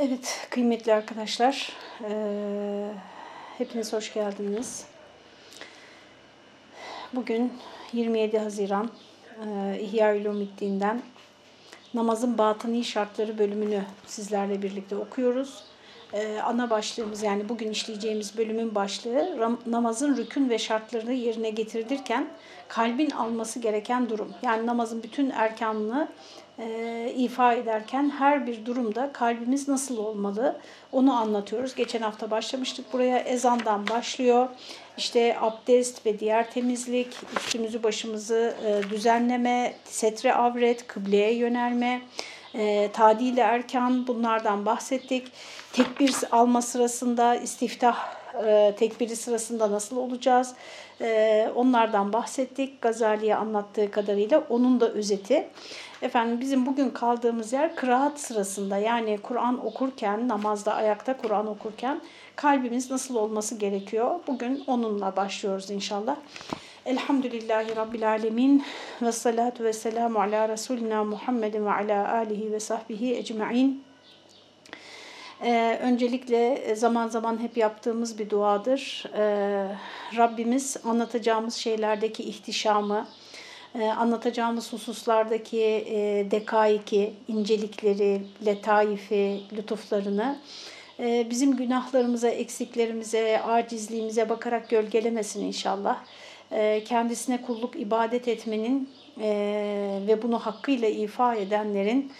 Evet kıymetli arkadaşlar, hepiniz hoş geldiniz. Bugün 27 Haziran İhya Ulumiddin'den namazın batıni şartları bölümünü sizlerle birlikte okuyoruz. Ana başlığımız yani bugün işleyeceğimiz bölümün başlığı namazın rükün ve şartlarını yerine getirirken kalbin alması gereken durum. Yani namazın bütün erkanını e, ifa ederken her bir durumda kalbimiz nasıl olmalı onu anlatıyoruz. Geçen hafta başlamıştık. Buraya ezandan başlıyor. İşte abdest ve diğer temizlik, üstümüzü başımızı e, düzenleme, setre avret, kıbleye yönelme, e, tadil erkan bunlardan bahsettik. Tekbir alma sırasında istiftah e, tekbiri sırasında nasıl olacağız? E, onlardan bahsettik. Gazali'ye anlattığı kadarıyla onun da özeti. Efendim bizim bugün kaldığımız yer kıraat sırasında yani Kur'an okurken, namazda ayakta Kur'an okurken kalbimiz nasıl olması gerekiyor? Bugün onunla başlıyoruz inşallah. Elhamdülillahi Rabbil Alemin ve salatu ve selamu ala Resulina Muhammedin ve ala alihi ve sahbihi ecma'in. Ee, öncelikle zaman zaman hep yaptığımız bir duadır. Ee, Rabbimiz anlatacağımız şeylerdeki ihtişamı, e, anlatacağımız hususlardaki e, dekaiki, incelikleri, letaifi, lütuflarını e, bizim günahlarımıza, eksiklerimize, acizliğimize bakarak gölgelemesin inşallah. E, kendisine kulluk, ibadet etmenin e, ve bunu hakkıyla ifa edenlerin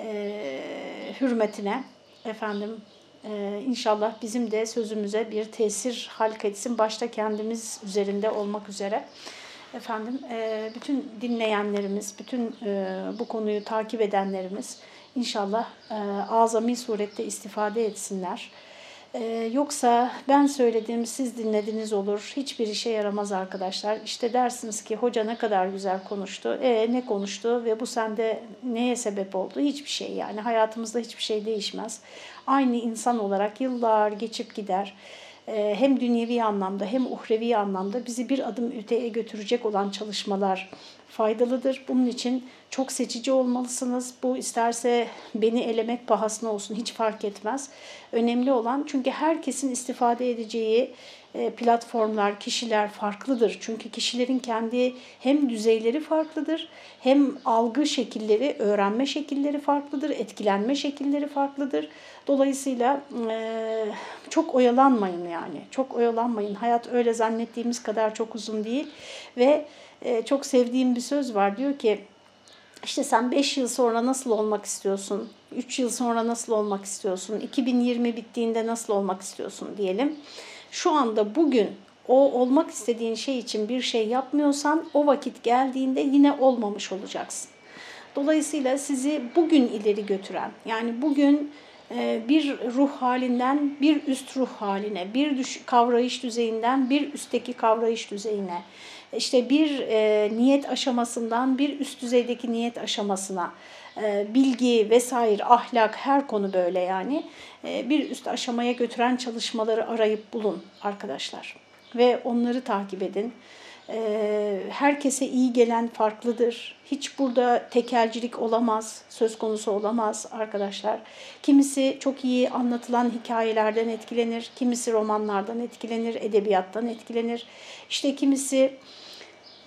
e, hürmetine efendim e, inşallah bizim de sözümüze bir tesir halk etsin. Başta kendimiz üzerinde olmak üzere. Efendim e, bütün dinleyenlerimiz, bütün e, bu konuyu takip edenlerimiz inşallah e, azami surette istifade etsinler. Ee, yoksa ben söyledim, siz dinlediniz olur. Hiçbir işe yaramaz arkadaşlar. İşte dersiniz ki hoca ne kadar güzel konuştu. E ne konuştu ve bu sende neye sebep oldu? Hiçbir şey yani. Hayatımızda hiçbir şey değişmez. Aynı insan olarak yıllar geçip gider. Ee, hem dünyevi anlamda hem uhrevi anlamda bizi bir adım öteye götürecek olan çalışmalar faydalıdır. Bunun için çok seçici olmalısınız. Bu isterse beni elemek pahasına olsun hiç fark etmez. Önemli olan çünkü herkesin istifade edeceği e, platformlar, kişiler farklıdır. Çünkü kişilerin kendi hem düzeyleri farklıdır, hem algı şekilleri, öğrenme şekilleri farklıdır, etkilenme şekilleri farklıdır. Dolayısıyla e, çok oyalanmayın yani. Çok oyalanmayın. Hayat öyle zannettiğimiz kadar çok uzun değil ve çok sevdiğim bir söz var. Diyor ki işte sen 5 yıl sonra nasıl olmak istiyorsun? 3 yıl sonra nasıl olmak istiyorsun? 2020 bittiğinde nasıl olmak istiyorsun diyelim. Şu anda bugün o olmak istediğin şey için bir şey yapmıyorsan o vakit geldiğinde yine olmamış olacaksın. Dolayısıyla sizi bugün ileri götüren yani bugün e, bir ruh halinden bir üst ruh haline, bir kavrayış düzeyinden bir üstteki kavrayış düzeyine, işte bir e, niyet aşamasından bir üst düzeydeki niyet aşamasına, e, bilgi vesaire, ahlak her konu böyle yani e, bir üst aşamaya götüren çalışmaları arayıp bulun arkadaşlar ve onları takip edin. E, herkese iyi gelen farklıdır. Hiç burada tekelcilik olamaz, söz konusu olamaz arkadaşlar. Kimisi çok iyi anlatılan hikayelerden etkilenir, kimisi romanlardan etkilenir, edebiyattan etkilenir. İşte kimisi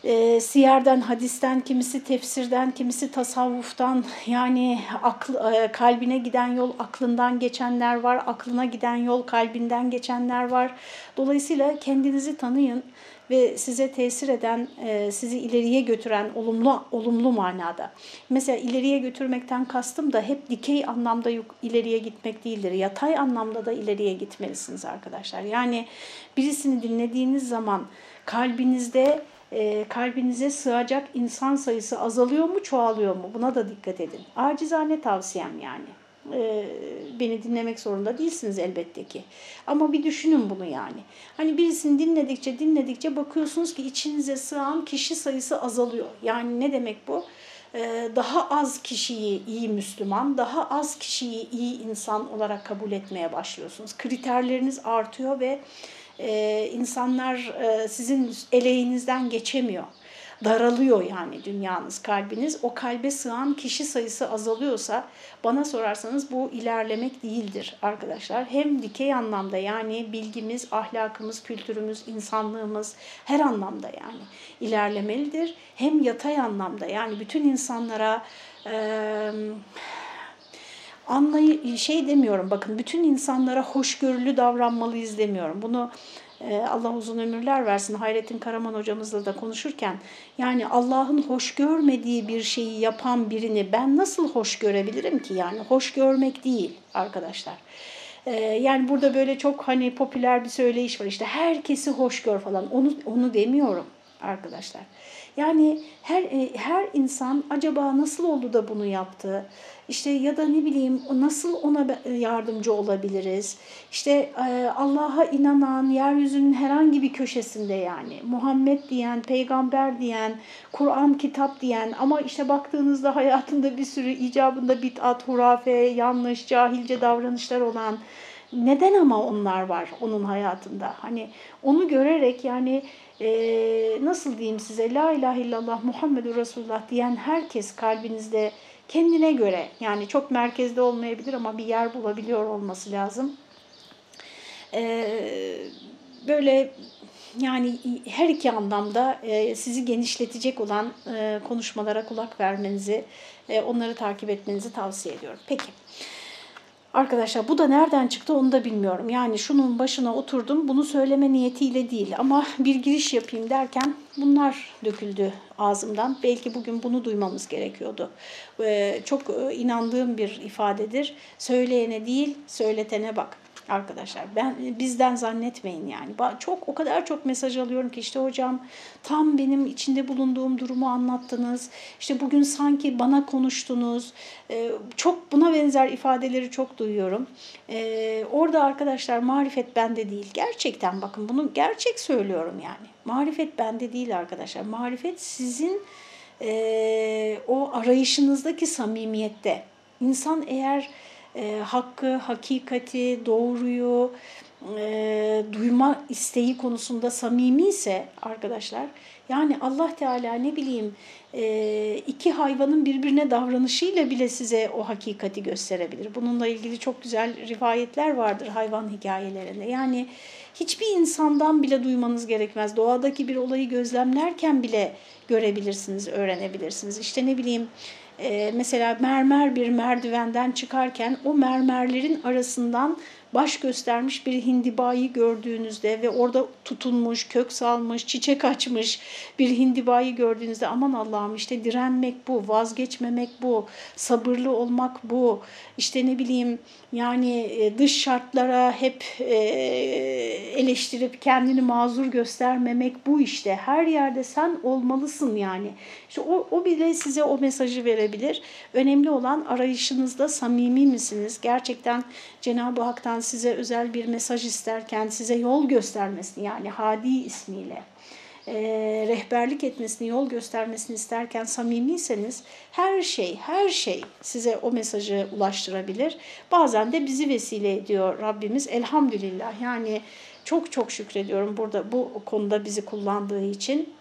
e, siyerden, hadisten, kimisi tefsirden, kimisi tasavvuftan yani akl, e, kalbine giden yol aklından geçenler var, aklına giden yol kalbinden geçenler var. Dolayısıyla kendinizi tanıyın ve size tesir eden, e, sizi ileriye götüren olumlu olumlu manada. Mesela ileriye götürmekten kastım da hep dikey anlamda ileriye gitmek değildir. Yatay anlamda da ileriye gitmelisiniz arkadaşlar. Yani birisini dinlediğiniz zaman kalbinizde e, kalbinize sığacak insan sayısı azalıyor mu, çoğalıyor mu? Buna da dikkat edin. Acizane tavsiyem yani. E, beni dinlemek zorunda değilsiniz elbette ki. Ama bir düşünün bunu yani. Hani birisini dinledikçe dinledikçe bakıyorsunuz ki içinize sığan kişi sayısı azalıyor. Yani ne demek bu? E, daha az kişiyi iyi Müslüman, daha az kişiyi iyi insan olarak kabul etmeye başlıyorsunuz. Kriterleriniz artıyor ve e, insanlar sizin eleğinizden geçemiyor. daralıyor yani dünyanız, kalbiniz. O kalbe sığan kişi sayısı azalıyorsa bana sorarsanız bu ilerlemek değildir arkadaşlar. Hem dikey anlamda yani bilgimiz, ahlakımız, kültürümüz, insanlığımız her anlamda yani ilerlemelidir. Hem yatay anlamda yani bütün insanlara e, anlayı şey demiyorum bakın bütün insanlara hoşgörülü davranmalıyız demiyorum. Bunu e, Allah uzun ömürler versin Hayrettin Karaman hocamızla da konuşurken yani Allah'ın hoş görmediği bir şeyi yapan birini ben nasıl hoş görebilirim ki yani hoş görmek değil arkadaşlar. E, yani burada böyle çok hani popüler bir söyleyiş var işte herkesi hoş gör falan onu onu demiyorum arkadaşlar. Yani her e, her insan acaba nasıl oldu da bunu yaptı? İşte ya da ne bileyim nasıl ona yardımcı olabiliriz? İşte e, Allah'a inanan yeryüzünün herhangi bir köşesinde yani Muhammed diyen, peygamber diyen, Kur'an kitap diyen ama işte baktığınızda hayatında bir sürü icabında bit'at, hurafe, yanlış, cahilce davranışlar olan neden ama onlar var onun hayatında? Hani onu görerek yani e, nasıl diyeyim size la ilahe illallah Muhammedur Resulullah diyen herkes kalbinizde kendine göre yani çok merkezde olmayabilir ama bir yer bulabiliyor olması lazım. E, böyle yani her iki anlamda e, sizi genişletecek olan e, konuşmalara kulak vermenizi, e, onları takip etmenizi tavsiye ediyorum. Peki. Arkadaşlar bu da nereden çıktı onu da bilmiyorum. Yani şunun başına oturdum bunu söyleme niyetiyle değil ama bir giriş yapayım derken bunlar döküldü ağzımdan. Belki bugün bunu duymamız gerekiyordu. Ee, çok inandığım bir ifadedir. Söyleyene değil söyletene bak arkadaşlar. Ben bizden zannetmeyin yani. Çok o kadar çok mesaj alıyorum ki işte hocam tam benim içinde bulunduğum durumu anlattınız. İşte bugün sanki bana konuştunuz. Ee, çok buna benzer ifadeleri çok duyuyorum. Ee, orada arkadaşlar marifet bende değil. Gerçekten bakın bunu gerçek söylüyorum yani. Marifet bende değil arkadaşlar. Marifet sizin e, o arayışınızdaki samimiyette. İnsan eğer e, hakkı, hakikati, doğruyu e, duyma isteği konusunda samimi ise arkadaşlar yani Allah Teala ne bileyim e, iki hayvanın birbirine davranışıyla bile size o hakikati gösterebilir. Bununla ilgili çok güzel rivayetler vardır hayvan hikayelerinde. Yani hiçbir insandan bile duymanız gerekmez. Doğadaki bir olayı gözlemlerken bile görebilirsiniz, öğrenebilirsiniz. İşte ne bileyim e, mesela mermer bir merdivenden çıkarken o mermerlerin arasından baş göstermiş bir hindibayı gördüğünüzde ve orada tutunmuş, kök salmış, çiçek açmış bir hindibayı gördüğünüzde aman Allah'ım işte direnmek bu, vazgeçmemek bu, sabırlı olmak bu, işte ne bileyim yani e, dış şartlara hep e, eleştirip kendini mazur göstermemek bu işte. Her yerde sen olmalısın yani. İşte o, o bile size o mesajı verebilir. Önemli olan arayışınızda samimi misiniz? Gerçekten Cenab-ı Hak'tan size özel bir mesaj isterken size yol göstermesini yani Hadi ismiyle e, rehberlik etmesini, yol göstermesini isterken samimiyseniz her şey, her şey size o mesajı ulaştırabilir. Bazen de bizi vesile ediyor Rabbimiz. Elhamdülillah yani çok çok şükrediyorum burada bu konuda bizi kullandığı için.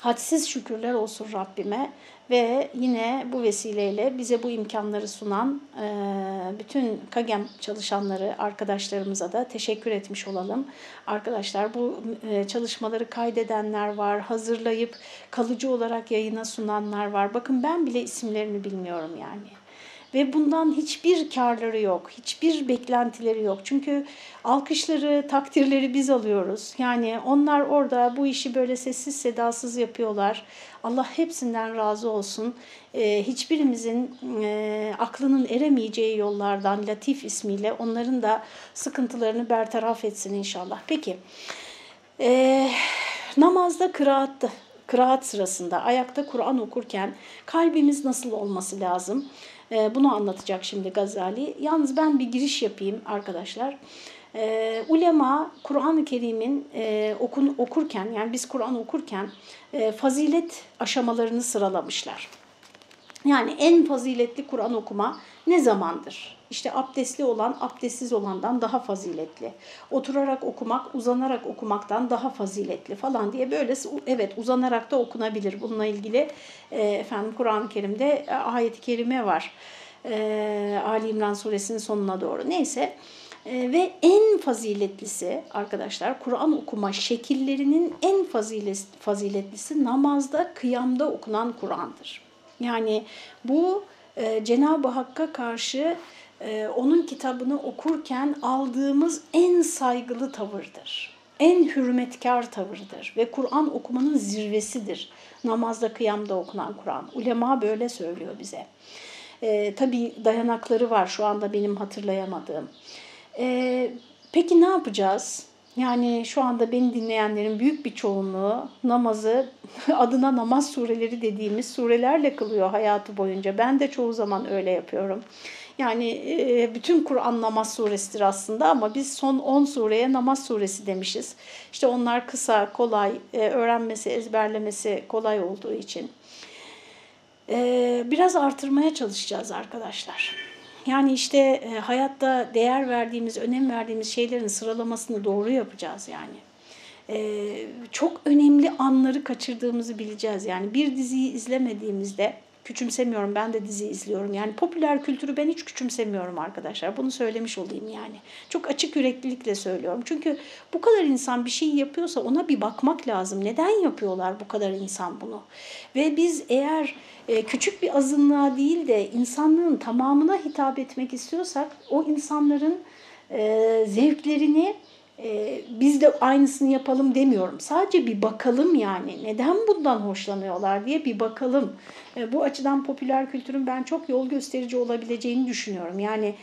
Hadsiz şükürler olsun Rabbime ve yine bu vesileyle bize bu imkanları sunan e, bütün KAGEM çalışanları, arkadaşlarımıza da teşekkür etmiş olalım. Arkadaşlar bu e, çalışmaları kaydedenler var, hazırlayıp kalıcı olarak yayına sunanlar var. Bakın ben bile isimlerini bilmiyorum yani ve bundan hiçbir karları yok, hiçbir beklentileri yok. Çünkü alkışları, takdirleri biz alıyoruz. Yani onlar orada bu işi böyle sessiz sedasız yapıyorlar. Allah hepsinden razı olsun. Ee, hiçbirimizin e, aklının eremeyeceği yollardan Latif ismiyle onların da sıkıntılarını bertaraf etsin inşallah. Peki, e, namazda kıraatta, kıraat sırasında ayakta Kur'an okurken kalbimiz nasıl olması lazım? E, bunu anlatacak şimdi Gazali. Yalnız ben bir giriş yapayım arkadaşlar. E, ulema Kur'an-ı Kerim'in e, okun, okurken yani biz Kur'an okurken e, fazilet aşamalarını sıralamışlar. Yani en faziletli Kur'an okuma ne zamandır? İşte abdestli olan abdestsiz olandan daha faziletli. Oturarak okumak uzanarak okumaktan daha faziletli falan diye böyle evet uzanarak da okunabilir. Bununla ilgili e, efendim Kur'an-ı Kerim'de e, ayet-i kerime var. E, Ali İmran suresinin sonuna doğru. Neyse e, ve en faziletlisi arkadaşlar Kur'an okuma şekillerinin en faziletlisi namazda, kıyamda okunan Kur'an'dır. Yani bu e, Cenab-ı Hakk'a karşı e, onun kitabını okurken aldığımız en saygılı tavırdır. En hürmetkar tavırdır ve Kur'an okumanın zirvesidir. Namazda, kıyamda okunan Kur'an. Ulema böyle söylüyor bize. E, tabii dayanakları var şu anda benim hatırlayamadığım. E, peki ne yapacağız? Yani şu anda beni dinleyenlerin büyük bir çoğunluğu namazı adına namaz sureleri dediğimiz surelerle kılıyor hayatı boyunca. Ben de çoğu zaman öyle yapıyorum. Yani e, bütün Kur'an namaz suresidir aslında ama biz son 10 sureye namaz suresi demişiz. İşte onlar kısa, kolay, e, öğrenmesi, ezberlemesi kolay olduğu için. E, biraz artırmaya çalışacağız arkadaşlar. Yani işte e, hayatta değer verdiğimiz, önem verdiğimiz şeylerin sıralamasını doğru yapacağız yani. E, çok önemli anları kaçırdığımızı bileceğiz. Yani bir diziyi izlemediğimizde küçümsemiyorum ben de dizi izliyorum. Yani popüler kültürü ben hiç küçümsemiyorum arkadaşlar. Bunu söylemiş olayım yani. Çok açık yüreklilikle söylüyorum. Çünkü bu kadar insan bir şey yapıyorsa ona bir bakmak lazım. Neden yapıyorlar bu kadar insan bunu? Ve biz eğer e, küçük bir azınlığa değil de insanlığın tamamına hitap etmek istiyorsak o insanların e, zevklerini e, biz de aynısını yapalım demiyorum. Sadece bir bakalım yani neden bundan hoşlanıyorlar diye bir bakalım. E, bu açıdan popüler kültürün ben çok yol gösterici olabileceğini düşünüyorum. Yani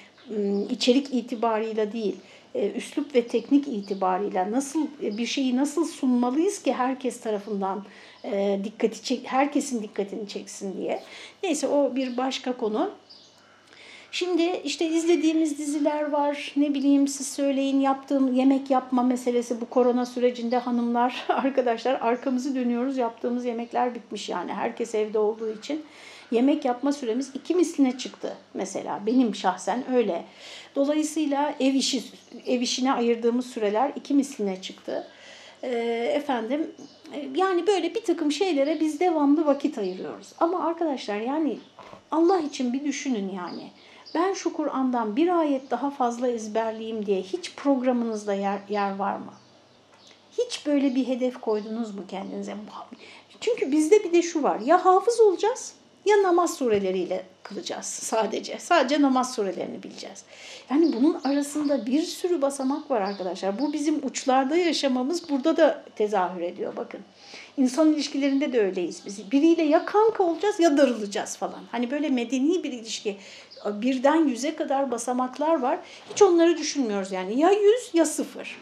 içerik itibarıyla değil, e, üslup ve teknik itibarıyla nasıl e, bir şeyi nasıl sunmalıyız ki herkes tarafından e, dikkati çek, herkesin dikkatini çeksin diye. Neyse o bir başka konu. Şimdi işte izlediğimiz diziler var. Ne bileyim siz söyleyin yaptığım yemek yapma meselesi bu korona sürecinde hanımlar arkadaşlar arkamızı dönüyoruz. Yaptığımız yemekler bitmiş yani. Herkes evde olduğu için yemek yapma süremiz iki misline çıktı mesela. Benim şahsen öyle. Dolayısıyla ev işi ev işine ayırdığımız süreler iki misline çıktı. Ee, efendim yani böyle bir takım şeylere biz devamlı vakit ayırıyoruz. Ama arkadaşlar yani Allah için bir düşünün yani ben şu Kur'an'dan bir ayet daha fazla ezberleyeyim diye hiç programınızda yer, yer var mı? Hiç böyle bir hedef koydunuz mu kendinize? Çünkü bizde bir de şu var. Ya hafız olacağız ya namaz sureleriyle kılacağız sadece. Sadece namaz surelerini bileceğiz. Yani bunun arasında bir sürü basamak var arkadaşlar. Bu bizim uçlarda yaşamamız burada da tezahür ediyor bakın. İnsan ilişkilerinde de öyleyiz biz. Biriyle ya kanka olacağız ya darılacağız falan. Hani böyle medeni bir ilişki birden yüze kadar basamaklar var. Hiç onları düşünmüyoruz yani. Ya yüz ya sıfır.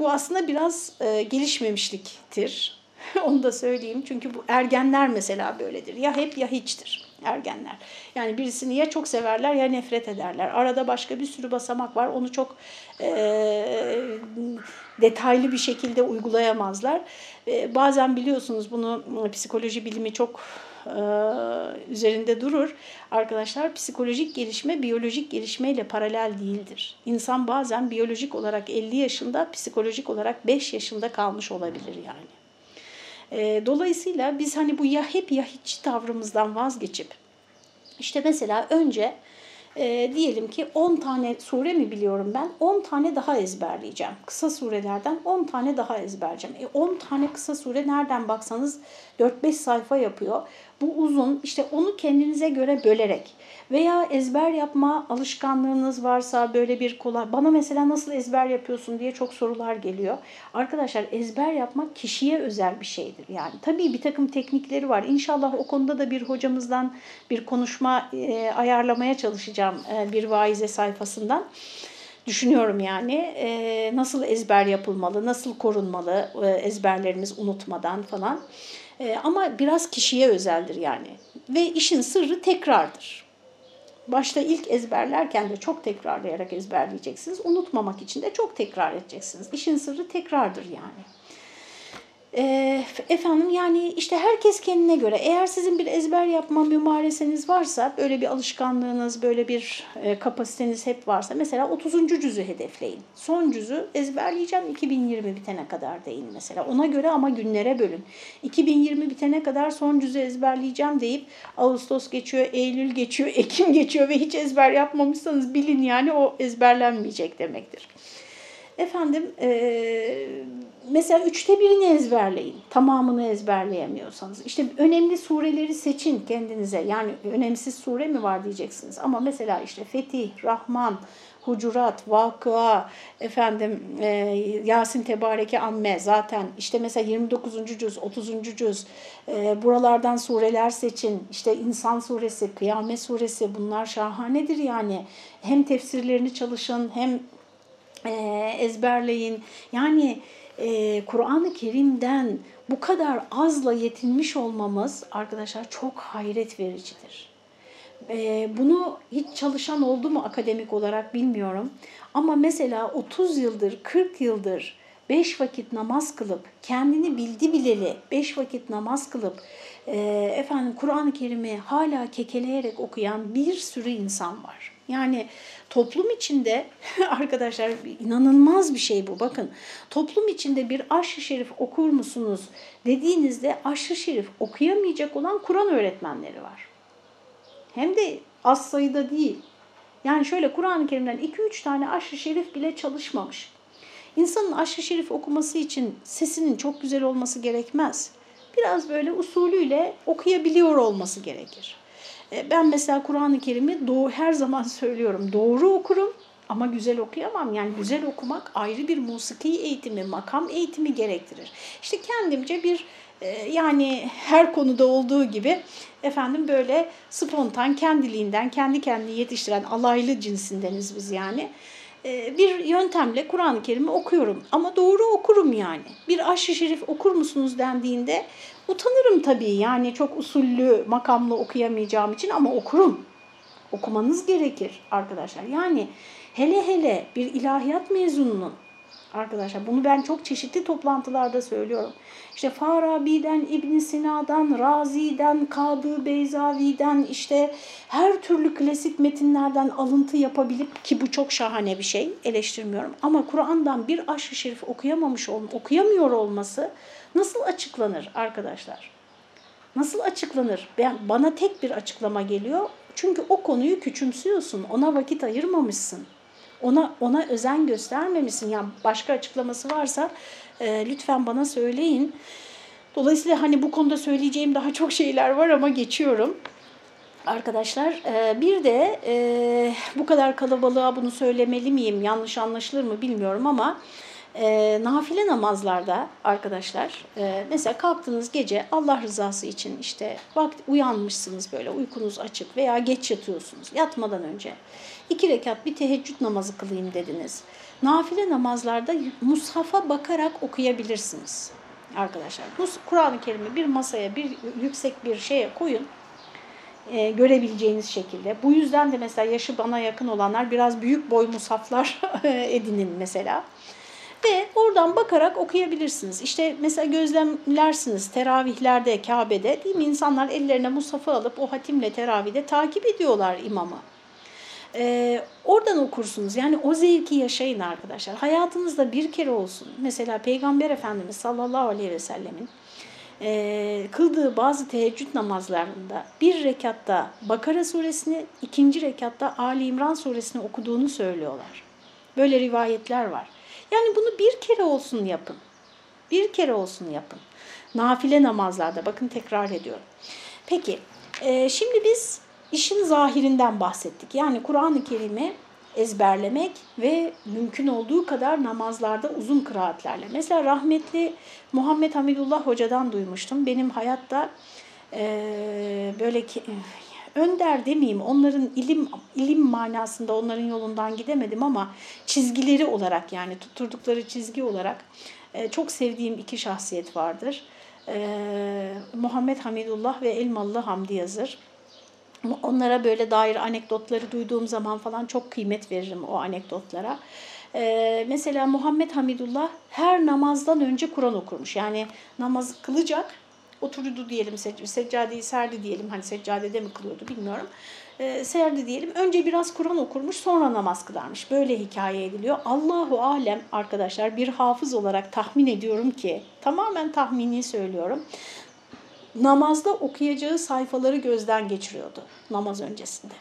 Bu aslında biraz e, gelişmemişliktir. Onu da söyleyeyim. Çünkü bu ergenler mesela böyledir. Ya hep ya hiçtir ergenler. Yani birisini ya çok severler ya nefret ederler. Arada başka bir sürü basamak var. Onu çok e, detaylı bir şekilde uygulayamazlar. E, bazen biliyorsunuz bunu psikoloji bilimi çok e, üzerinde durur. Arkadaşlar psikolojik gelişme biyolojik gelişmeyle paralel değildir. İnsan bazen biyolojik olarak 50 yaşında, psikolojik olarak 5 yaşında kalmış olabilir yani. E, dolayısıyla biz hani bu ya hep ya hiç tavrımızdan vazgeçip işte mesela önce e, diyelim ki 10 tane sure mi biliyorum ben 10 tane daha ezberleyeceğim. Kısa surelerden 10 tane daha ezberleyeceğim. E, 10 tane kısa sure nereden baksanız 4-5 sayfa yapıyor. Bu uzun işte onu kendinize göre bölerek veya ezber yapma alışkanlığınız varsa böyle bir kolay. Bana mesela nasıl ezber yapıyorsun diye çok sorular geliyor. Arkadaşlar ezber yapmak kişiye özel bir şeydir. Yani tabii bir takım teknikleri var. İnşallah o konuda da bir hocamızdan bir konuşma e, ayarlamaya çalışacağım e, bir vaize sayfasından düşünüyorum yani e, nasıl ezber yapılmalı, nasıl korunmalı e, ezberlerimiz unutmadan falan. E, ama biraz kişiye özeldir yani. Ve işin sırrı tekrardır. Başta ilk ezberlerken de çok tekrarlayarak ezberleyeceksiniz. Unutmamak için de çok tekrar edeceksiniz. İşin sırrı tekrardır yani. E, efendim yani işte herkes kendine göre eğer sizin bir ezber yapma mümareseniz varsa böyle bir alışkanlığınız böyle bir e, kapasiteniz hep varsa mesela 30. cüzü hedefleyin. Son cüzü ezberleyeceğim 2020 bitene kadar deyin mesela ona göre ama günlere bölün. 2020 bitene kadar son cüzü ezberleyeceğim deyip Ağustos geçiyor, Eylül geçiyor, Ekim geçiyor ve hiç ezber yapmamışsanız bilin yani o ezberlenmeyecek demektir. Efendim e, mesela üçte birini ezberleyin. Tamamını ezberleyemiyorsanız. İşte önemli sureleri seçin kendinize. Yani önemsiz sure mi var diyeceksiniz. Ama mesela işte Fetih, Rahman, Hucurat, Vakıa, efendim e, Yasin Tebareke Amme zaten işte mesela 29. cüz, 30. cüz e, buralardan sureler seçin. İşte İnsan suresi, Kıyamet suresi bunlar şahanedir yani. Hem tefsirlerini çalışın hem ezberleyin. Yani e, Kur'an-ı Kerim'den bu kadar azla yetinmiş olmamız arkadaşlar çok hayret vericidir. E, bunu hiç çalışan oldu mu akademik olarak bilmiyorum. Ama mesela 30 yıldır, 40 yıldır 5 vakit namaz kılıp, kendini bildi bileli 5 vakit namaz kılıp, e, efendim Kur'an-ı Kerim'i hala kekeleyerek okuyan bir sürü insan var. Yani toplum içinde arkadaşlar inanılmaz bir şey bu bakın. Toplum içinde bir aşırı şerif okur musunuz dediğinizde aşırı şerif okuyamayacak olan Kur'an öğretmenleri var. Hem de az sayıda değil. Yani şöyle Kur'an-ı Kerim'den 2-3 tane aşırı şerif bile çalışmamış. İnsanın aşırı şerif okuması için sesinin çok güzel olması gerekmez. Biraz böyle usulüyle okuyabiliyor olması gerekir. E, ben mesela Kur'an-ı Kerim'i doğu, her zaman söylüyorum doğru okurum ama güzel okuyamam. Yani güzel okumak ayrı bir musiki eğitimi, makam eğitimi gerektirir. İşte kendimce bir e, yani her konuda olduğu gibi efendim böyle spontan kendiliğinden kendi kendini yetiştiren alaylı cinsindeniz biz yani bir yöntemle Kur'an-ı Kerim'i okuyorum. Ama doğru okurum yani. Bir aşırı şerif okur musunuz dendiğinde Utanırım tabii yani çok usullü, makamlı okuyamayacağım için ama okurum. Okumanız gerekir arkadaşlar. Yani hele hele bir ilahiyat mezununun arkadaşlar bunu ben çok çeşitli toplantılarda söylüyorum. İşte Farabi'den, İbn Sina'dan, Razi'den, Kadı Beyzavi'den işte her türlü klasik metinlerden alıntı yapabilip ki bu çok şahane bir şey eleştirmiyorum. Ama Kur'an'dan bir aşırı şerif okuyamamış, okuyamıyor olması Nasıl açıklanır arkadaşlar? Nasıl açıklanır? Ben, bana tek bir açıklama geliyor. Çünkü o konuyu küçümsüyorsun, ona vakit ayırmamışsın. Ona ona özen göstermemişsin. Yani başka açıklaması varsa e, lütfen bana söyleyin. Dolayısıyla hani bu konuda söyleyeceğim daha çok şeyler var ama geçiyorum. Arkadaşlar e, bir de e, bu kadar kalabalığa bunu söylemeli miyim, yanlış anlaşılır mı bilmiyorum ama e, nafile namazlarda arkadaşlar e, mesela kalktınız gece Allah rızası için işte vakti uyanmışsınız böyle uykunuz açık veya geç yatıyorsunuz yatmadan önce iki rekat bir teheccüd namazı kılayım dediniz. Nafile namazlarda mushafa bakarak okuyabilirsiniz arkadaşlar. Kur'an-ı Kerim'i bir masaya bir yüksek bir şeye koyun e, görebileceğiniz şekilde. Bu yüzden de mesela yaşı bana yakın olanlar biraz büyük boy musaflar edinin mesela. Ve oradan bakarak okuyabilirsiniz. İşte mesela gözlemlersiniz teravihlerde, Kabe'de değil mi? İnsanlar ellerine musafı alıp o hatimle teravide takip ediyorlar imamı. Ee, oradan okursunuz. Yani o zevki yaşayın arkadaşlar. Hayatınızda bir kere olsun. Mesela Peygamber Efendimiz sallallahu aleyhi ve sellemin e, kıldığı bazı teheccüd namazlarında bir rekatta Bakara suresini, ikinci rekatta Ali İmran suresini okuduğunu söylüyorlar. Böyle rivayetler var. Yani bunu bir kere olsun yapın. Bir kere olsun yapın. Nafile namazlarda bakın tekrar ediyorum. Peki e, şimdi biz işin zahirinden bahsettik. Yani Kur'an-ı Kerim'i ezberlemek ve mümkün olduğu kadar namazlarda uzun kıraatlerle. Mesela rahmetli Muhammed Hamidullah Hoca'dan duymuştum. Benim hayatta e, böyle ki, önder demeyeyim onların ilim ilim manasında onların yolundan gidemedim ama çizgileri olarak yani tutturdukları çizgi olarak e, çok sevdiğim iki şahsiyet vardır. E, Muhammed Hamidullah ve Elmalı Hamdi Yazır. Onlara böyle dair anekdotları duyduğum zaman falan çok kıymet veririm o anekdotlara. Ee, mesela Muhammed Hamidullah her namazdan önce Kur'an okurmuş. Yani namaz kılacak, oturdu diyelim, seccadeyi serdi diyelim. Hani seccadede mi kılıyordu bilmiyorum. Ee, serdi diyelim. Önce biraz Kur'an okurmuş, sonra namaz kılarmış. Böyle hikaye ediliyor. Allahu alem arkadaşlar bir hafız olarak tahmin ediyorum ki, tamamen tahmini söylüyorum namazda okuyacağı sayfaları gözden geçiriyordu namaz öncesinde.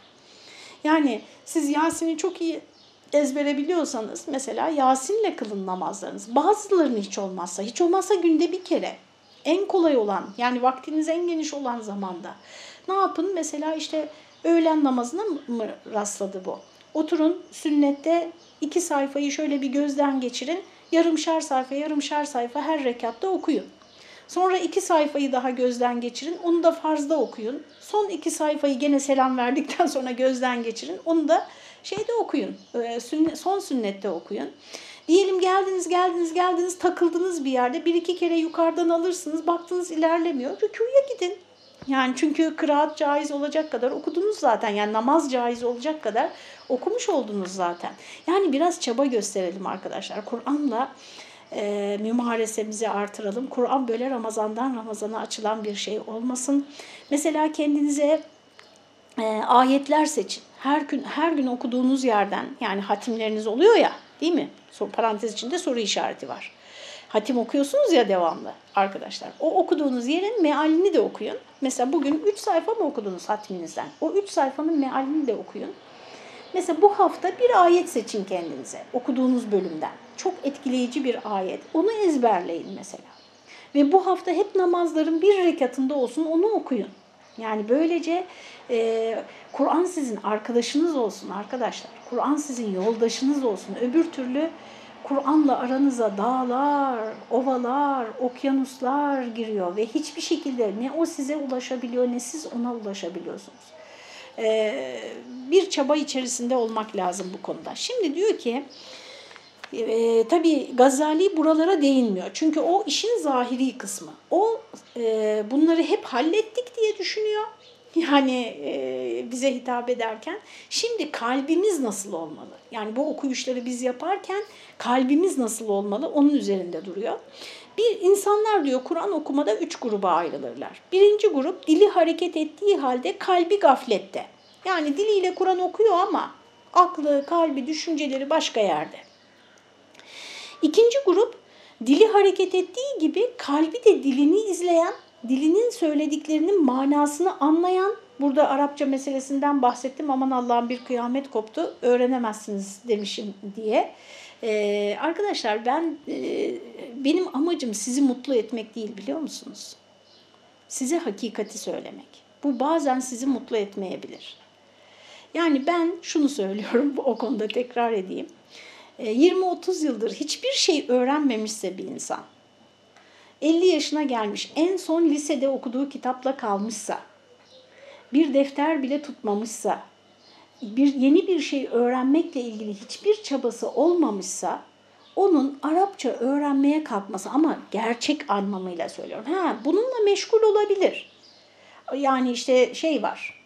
Yani siz Yasin'i çok iyi ezbere biliyorsanız mesela Yasin'le kılın namazlarınız. Bazılarını hiç olmazsa, hiç olmazsa günde bir kere. En kolay olan yani vaktiniz en geniş olan zamanda. Ne yapın? Mesela işte öğlen namazına mı rastladı bu? Oturun sünnette iki sayfayı şöyle bir gözden geçirin. Yarımşar sayfa, yarımşar sayfa her rekatta okuyun. Sonra iki sayfayı daha gözden geçirin. Onu da farzda okuyun. Son iki sayfayı gene selam verdikten sonra gözden geçirin. Onu da şeyde okuyun. E, son sünnette okuyun. Diyelim geldiniz, geldiniz, geldiniz, takıldınız bir yerde. Bir iki kere yukarıdan alırsınız. Baktınız ilerlemiyor. Rükuya gidin. Yani çünkü kıraat caiz olacak kadar okudunuz zaten. Yani namaz caiz olacak kadar okumuş oldunuz zaten. Yani biraz çaba gösterelim arkadaşlar. Kur'an'la e, mümaresemizi artıralım. Kur'an böyle Ramazan'dan Ramazan'a açılan bir şey olmasın. Mesela kendinize e, ayetler seçin. Her gün her gün okuduğunuz yerden yani hatimleriniz oluyor ya değil mi? Parantez içinde soru işareti var. Hatim okuyorsunuz ya devamlı arkadaşlar. O okuduğunuz yerin mealini de okuyun. Mesela bugün 3 sayfa mı okudunuz hatminizden? O 3 sayfanın mealini de okuyun. Mesela bu hafta bir ayet seçin kendinize okuduğunuz bölümden. Çok etkileyici bir ayet. Onu ezberleyin mesela. Ve bu hafta hep namazların bir rekatında olsun onu okuyun. Yani böylece e, Kur'an sizin arkadaşınız olsun arkadaşlar. Kur'an sizin yoldaşınız olsun. Öbür türlü Kur'an'la aranıza dağlar, ovalar, okyanuslar giriyor ve hiçbir şekilde ne o size ulaşabiliyor ne siz ona ulaşabiliyorsunuz. Ee, bir çaba içerisinde olmak lazım bu konuda. Şimdi diyor ki e, tabii Gazali buralara değinmiyor. Çünkü o işin zahiri kısmı. O e, bunları hep hallettik diye düşünüyor. Yani e, bize hitap ederken. Şimdi kalbimiz nasıl olmalı? Yani bu okuyuşları biz yaparken kalbimiz nasıl olmalı? Onun üzerinde duruyor. Bir insanlar diyor Kur'an okumada üç gruba ayrılırlar. Birinci grup dili hareket ettiği halde kalbi gaflette. Yani diliyle Kur'an okuyor ama aklı, kalbi, düşünceleri başka yerde. İkinci grup dili hareket ettiği gibi kalbi de dilini izleyen, dilinin söylediklerinin manasını anlayan, burada Arapça meselesinden bahsettim aman Allah'ın bir kıyamet koptu öğrenemezsiniz demişim diye. Ee, arkadaşlar ben e, benim amacım sizi mutlu etmek değil biliyor musunuz? Size hakikati söylemek. Bu bazen sizi mutlu etmeyebilir. Yani ben şunu söylüyorum o konuda tekrar edeyim. 20-30 ee, yıldır hiçbir şey öğrenmemişse bir insan, 50 yaşına gelmiş en son lisede okuduğu kitapla kalmışsa, bir defter bile tutmamışsa, bir yeni bir şey öğrenmekle ilgili hiçbir çabası olmamışsa, onun Arapça öğrenmeye kalkması ama gerçek anlamıyla söylüyorum. Ha, bununla meşgul olabilir. Yani işte şey var,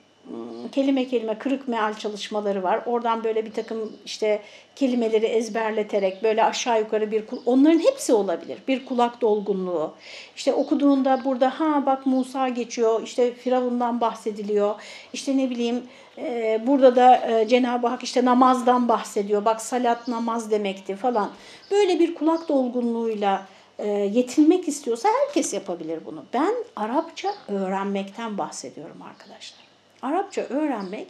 kelime kelime kırık meal çalışmaları var. Oradan böyle bir takım işte kelimeleri ezberleterek böyle aşağı yukarı bir onların hepsi olabilir. Bir kulak dolgunluğu. İşte okuduğunda burada ha bak Musa geçiyor. işte Firavundan bahsediliyor. İşte ne bileyim e, burada da e, Cenab-ı Hak işte namazdan bahsediyor. Bak salat namaz demekti falan. Böyle bir kulak dolgunluğuyla e, yetinmek istiyorsa herkes yapabilir bunu. Ben Arapça öğrenmekten bahsediyorum arkadaşlar. Arapça öğrenmek,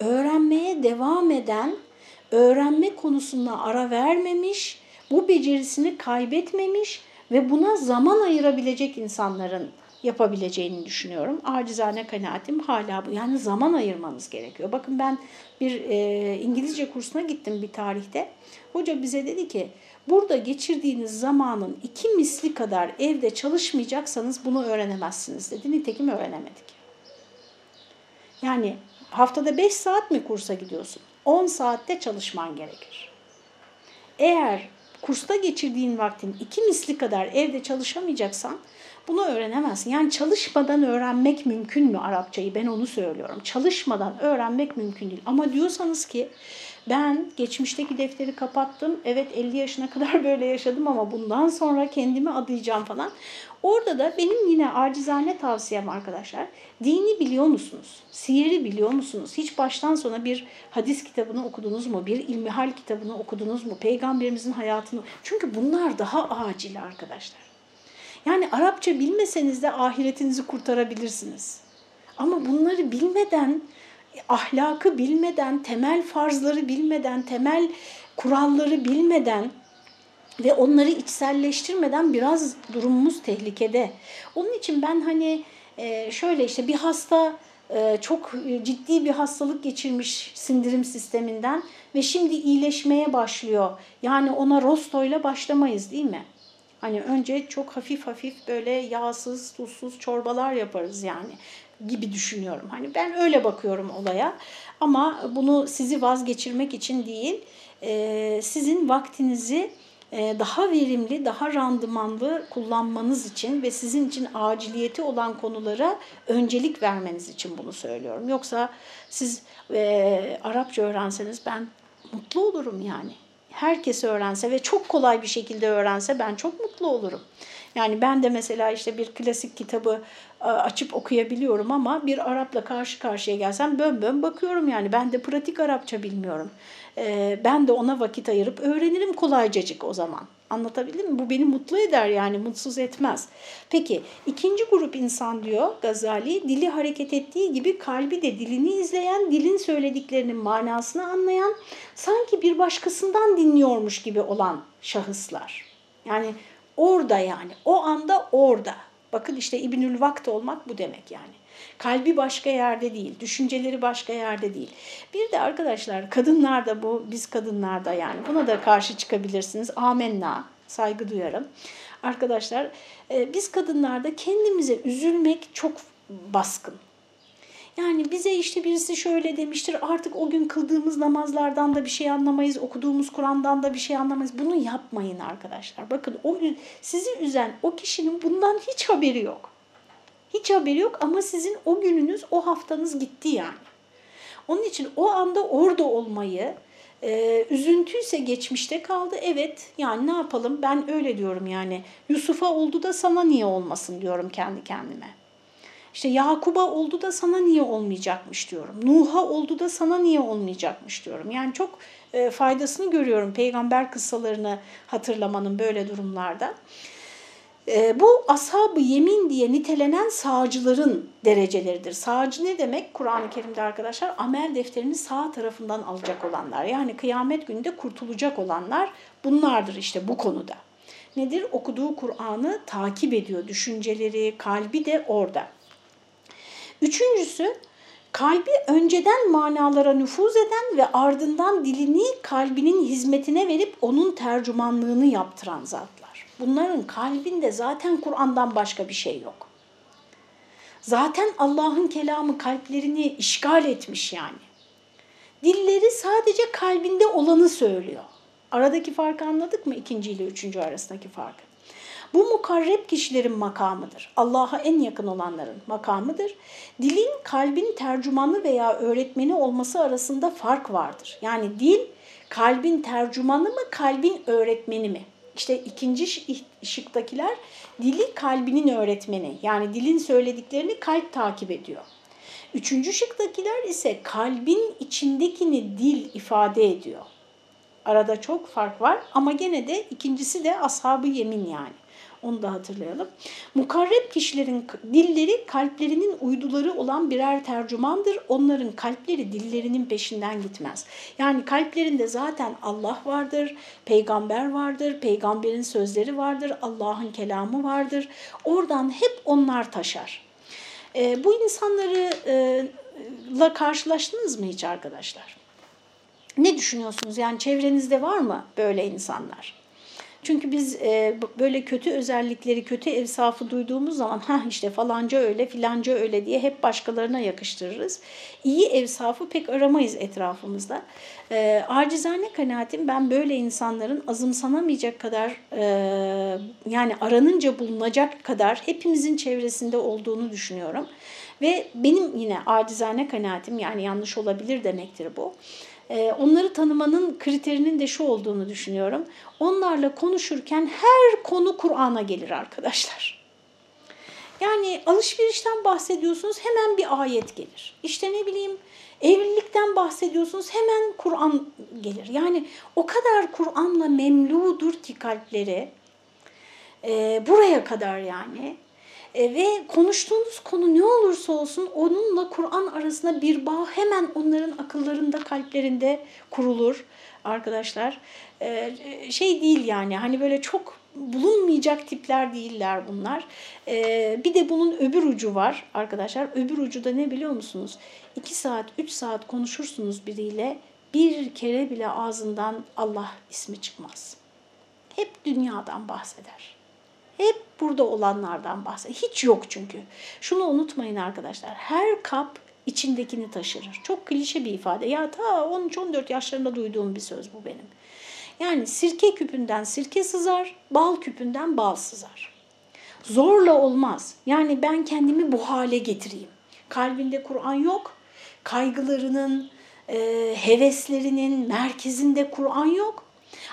öğrenmeye devam eden, öğrenme konusunda ara vermemiş, bu becerisini kaybetmemiş ve buna zaman ayırabilecek insanların yapabileceğini düşünüyorum. Acizane kanaatim hala bu. Yani zaman ayırmanız gerekiyor. Bakın ben bir e, İngilizce kursuna gittim bir tarihte. Hoca bize dedi ki burada geçirdiğiniz zamanın iki misli kadar evde çalışmayacaksanız bunu öğrenemezsiniz dedi. Nitekim öğrenemedik. Yani haftada 5 saat mi kursa gidiyorsun? 10 saatte çalışman gerekir. Eğer kursta geçirdiğin vaktin iki misli kadar evde çalışamayacaksan Bunu öğrenemezsin. Yani çalışmadan öğrenmek mümkün mü Arapçayı? Ben onu söylüyorum. Çalışmadan öğrenmek mümkün değil. Ama diyorsanız ki ben geçmişteki defteri kapattım. Evet 50 yaşına kadar böyle yaşadım ama bundan sonra kendimi adayacağım falan. Orada da benim yine acizane tavsiyem arkadaşlar. Dini biliyor musunuz? Siyeri biliyor musunuz? Hiç baştan sona bir hadis kitabını okudunuz mu? Bir ilmihal kitabını okudunuz mu? Peygamberimizin hayatını. Çünkü bunlar daha acil arkadaşlar. Yani Arapça bilmeseniz de ahiretinizi kurtarabilirsiniz. Ama bunları bilmeden, ahlakı bilmeden, temel farzları bilmeden, temel kuralları bilmeden ve onları içselleştirmeden biraz durumumuz tehlikede. Onun için ben hani e, şöyle işte bir hasta e, çok ciddi bir hastalık geçirmiş sindirim sisteminden ve şimdi iyileşmeye başlıyor. Yani ona rostoyla başlamayız değil mi? Hani önce çok hafif hafif böyle yağsız, tuzsuz çorbalar yaparız yani gibi düşünüyorum. Hani ben öyle bakıyorum olaya ama bunu sizi vazgeçirmek için değil, e, sizin vaktinizi daha verimli, daha randımanlı kullanmanız için ve sizin için aciliyeti olan konulara öncelik vermeniz için bunu söylüyorum. Yoksa siz e, Arapça öğrenseniz ben mutlu olurum yani herkes öğrense ve çok kolay bir şekilde öğrense ben çok mutlu olurum. Yani ben de mesela işte bir klasik kitabı e, açıp okuyabiliyorum ama bir Arap'la karşı karşıya gelsem bön bön bakıyorum yani. Ben de pratik Arapça bilmiyorum. E, ben de ona vakit ayırıp öğrenirim kolaycacık o zaman. Anlatabildim mi? Bu beni mutlu eder yani mutsuz etmez. Peki ikinci grup insan diyor Gazali dili hareket ettiği gibi kalbi de dilini izleyen, dilin söylediklerinin manasını anlayan, sanki bir başkasından dinliyormuş gibi olan şahıslar. Yani orada yani o anda orada. Bakın işte İbnül Vakt olmak bu demek yani. Kalbi başka yerde değil, düşünceleri başka yerde değil. Bir de arkadaşlar kadınlar da bu, biz kadınlar da yani buna da karşı çıkabilirsiniz. Amenna, saygı duyarım. Arkadaşlar e, biz kadınlarda kendimize üzülmek çok baskın. Yani bize işte birisi şöyle demiştir artık o gün kıldığımız namazlardan da bir şey anlamayız, okuduğumuz Kur'an'dan da bir şey anlamayız. Bunu yapmayın arkadaşlar. Bakın o sizi üzen o kişinin bundan hiç haberi yok. Hiç haberi yok ama sizin o gününüz, o haftanız gitti yani. Onun için o anda orada olmayı, e, üzüntüyse geçmişte kaldı. Evet yani ne yapalım ben öyle diyorum yani. Yusuf'a oldu da sana niye olmasın diyorum kendi kendime. İşte Yakub'a oldu da sana niye olmayacakmış diyorum. Nuh'a oldu da sana niye olmayacakmış diyorum. Yani çok e, faydasını görüyorum peygamber kıssalarını hatırlamanın böyle durumlarda. E, bu ashab-ı yemin diye nitelenen sağcıların dereceleridir. Sağcı ne demek? Kur'an-ı Kerim'de arkadaşlar amel defterini sağ tarafından alacak olanlar. Yani kıyamet gününde kurtulacak olanlar bunlardır işte bu konuda. Nedir? Okuduğu Kur'an'ı takip ediyor. Düşünceleri, kalbi de orada. Üçüncüsü kalbi önceden manalara nüfuz eden ve ardından dilini kalbinin hizmetine verip onun tercümanlığını yaptıran zatlar. Bunların kalbinde zaten Kur'an'dan başka bir şey yok. Zaten Allah'ın kelamı kalplerini işgal etmiş yani. Dilleri sadece kalbinde olanı söylüyor. Aradaki farkı anladık mı ikinci ile üçüncü arasındaki farkı? Bu mukarreb kişilerin makamıdır. Allah'a en yakın olanların makamıdır. Dilin kalbin tercümanı veya öğretmeni olması arasında fark vardır. Yani dil kalbin tercümanı mı, kalbin öğretmeni mi? İşte ikinci şıktakiler dili kalbinin öğretmeni. Yani dilin söylediklerini kalp takip ediyor. Üçüncü şıktakiler ise kalbin içindekini dil ifade ediyor. Arada çok fark var ama gene de ikincisi de ashab yemin yani. Onu da hatırlayalım. Mukarreb kişilerin dilleri kalplerinin uyduları olan birer tercümandır. Onların kalpleri dillerinin peşinden gitmez. Yani kalplerinde zaten Allah vardır, peygamber vardır, peygamberin sözleri vardır, Allah'ın kelamı vardır. Oradan hep onlar taşar. E, bu insanlarla e, karşılaştınız mı hiç arkadaşlar? Ne düşünüyorsunuz? Yani çevrenizde var mı böyle insanlar? Çünkü biz e, böyle kötü özellikleri, kötü evsafı duyduğumuz zaman ha işte falanca öyle filanca öyle diye hep başkalarına yakıştırırız. İyi evsafı pek aramayız etrafımızda. E, acizane kanaatim ben böyle insanların azımsanamayacak kadar e, yani aranınca bulunacak kadar hepimizin çevresinde olduğunu düşünüyorum. Ve benim yine acizane kanaatim yani yanlış olabilir demektir bu. Ee, onları tanımanın kriterinin de şu olduğunu düşünüyorum. Onlarla konuşurken her konu Kur'an'a gelir arkadaşlar. Yani alışverişten bahsediyorsunuz hemen bir ayet gelir. İşte ne bileyim evlilikten bahsediyorsunuz hemen Kur'an gelir. Yani o kadar Kur'an'la memludur ki kalpleri. E, buraya kadar yani. E, ve konuştuğunuz konu ne olursa olsun onunla Kur'an arasında bir bağ hemen onların akıllarında, kalplerinde kurulur arkadaşlar. E, şey değil yani hani böyle çok bulunmayacak tipler değiller bunlar. E, bir de bunun öbür ucu var arkadaşlar. Öbür ucu da ne biliyor musunuz? 2 saat, 3 saat konuşursunuz biriyle bir kere bile ağzından Allah ismi çıkmaz. Hep dünyadan bahseder. Hep burada olanlardan bahsediyor. Hiç yok çünkü. Şunu unutmayın arkadaşlar. Her kap içindekini taşırır. Çok klişe bir ifade. Ya ta 13-14 yaşlarında duyduğum bir söz bu benim. Yani sirke küpünden sirke sızar, bal küpünden bal sızar. Zorla olmaz. Yani ben kendimi bu hale getireyim. Kalbinde Kur'an yok. Kaygılarının, heveslerinin merkezinde Kur'an yok.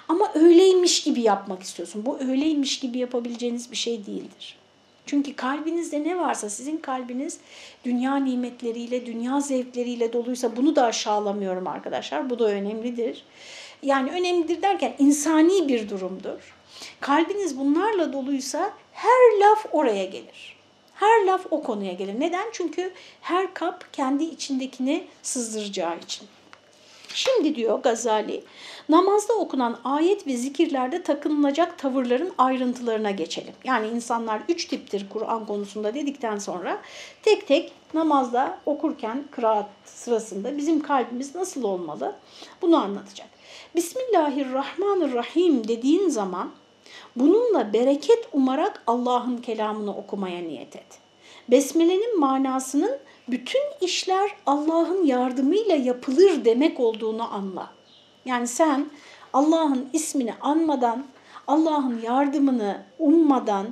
Ama öyleymiş gibi yapmak istiyorsun. Bu öyleymiş gibi yapabileceğiniz bir şey değildir. Çünkü kalbinizde ne varsa sizin kalbiniz dünya nimetleriyle, dünya zevkleriyle doluysa bunu da aşağılamıyorum arkadaşlar. Bu da önemlidir. Yani önemlidir derken insani bir durumdur. Kalbiniz bunlarla doluysa her laf oraya gelir. Her laf o konuya gelir. Neden? Çünkü her kap kendi içindekini sızdıracağı için. Şimdi diyor Gazali, namazda okunan ayet ve zikirlerde takınılacak tavırların ayrıntılarına geçelim. Yani insanlar üç tiptir Kur'an konusunda dedikten sonra tek tek namazda okurken kıraat sırasında bizim kalbimiz nasıl olmalı bunu anlatacak. Bismillahirrahmanirrahim dediğin zaman bununla bereket umarak Allah'ın kelamını okumaya niyet et. Besmele'nin manasının bütün işler Allah'ın yardımıyla yapılır demek olduğunu anla. Yani sen Allah'ın ismini anmadan, Allah'ın yardımını ummadan,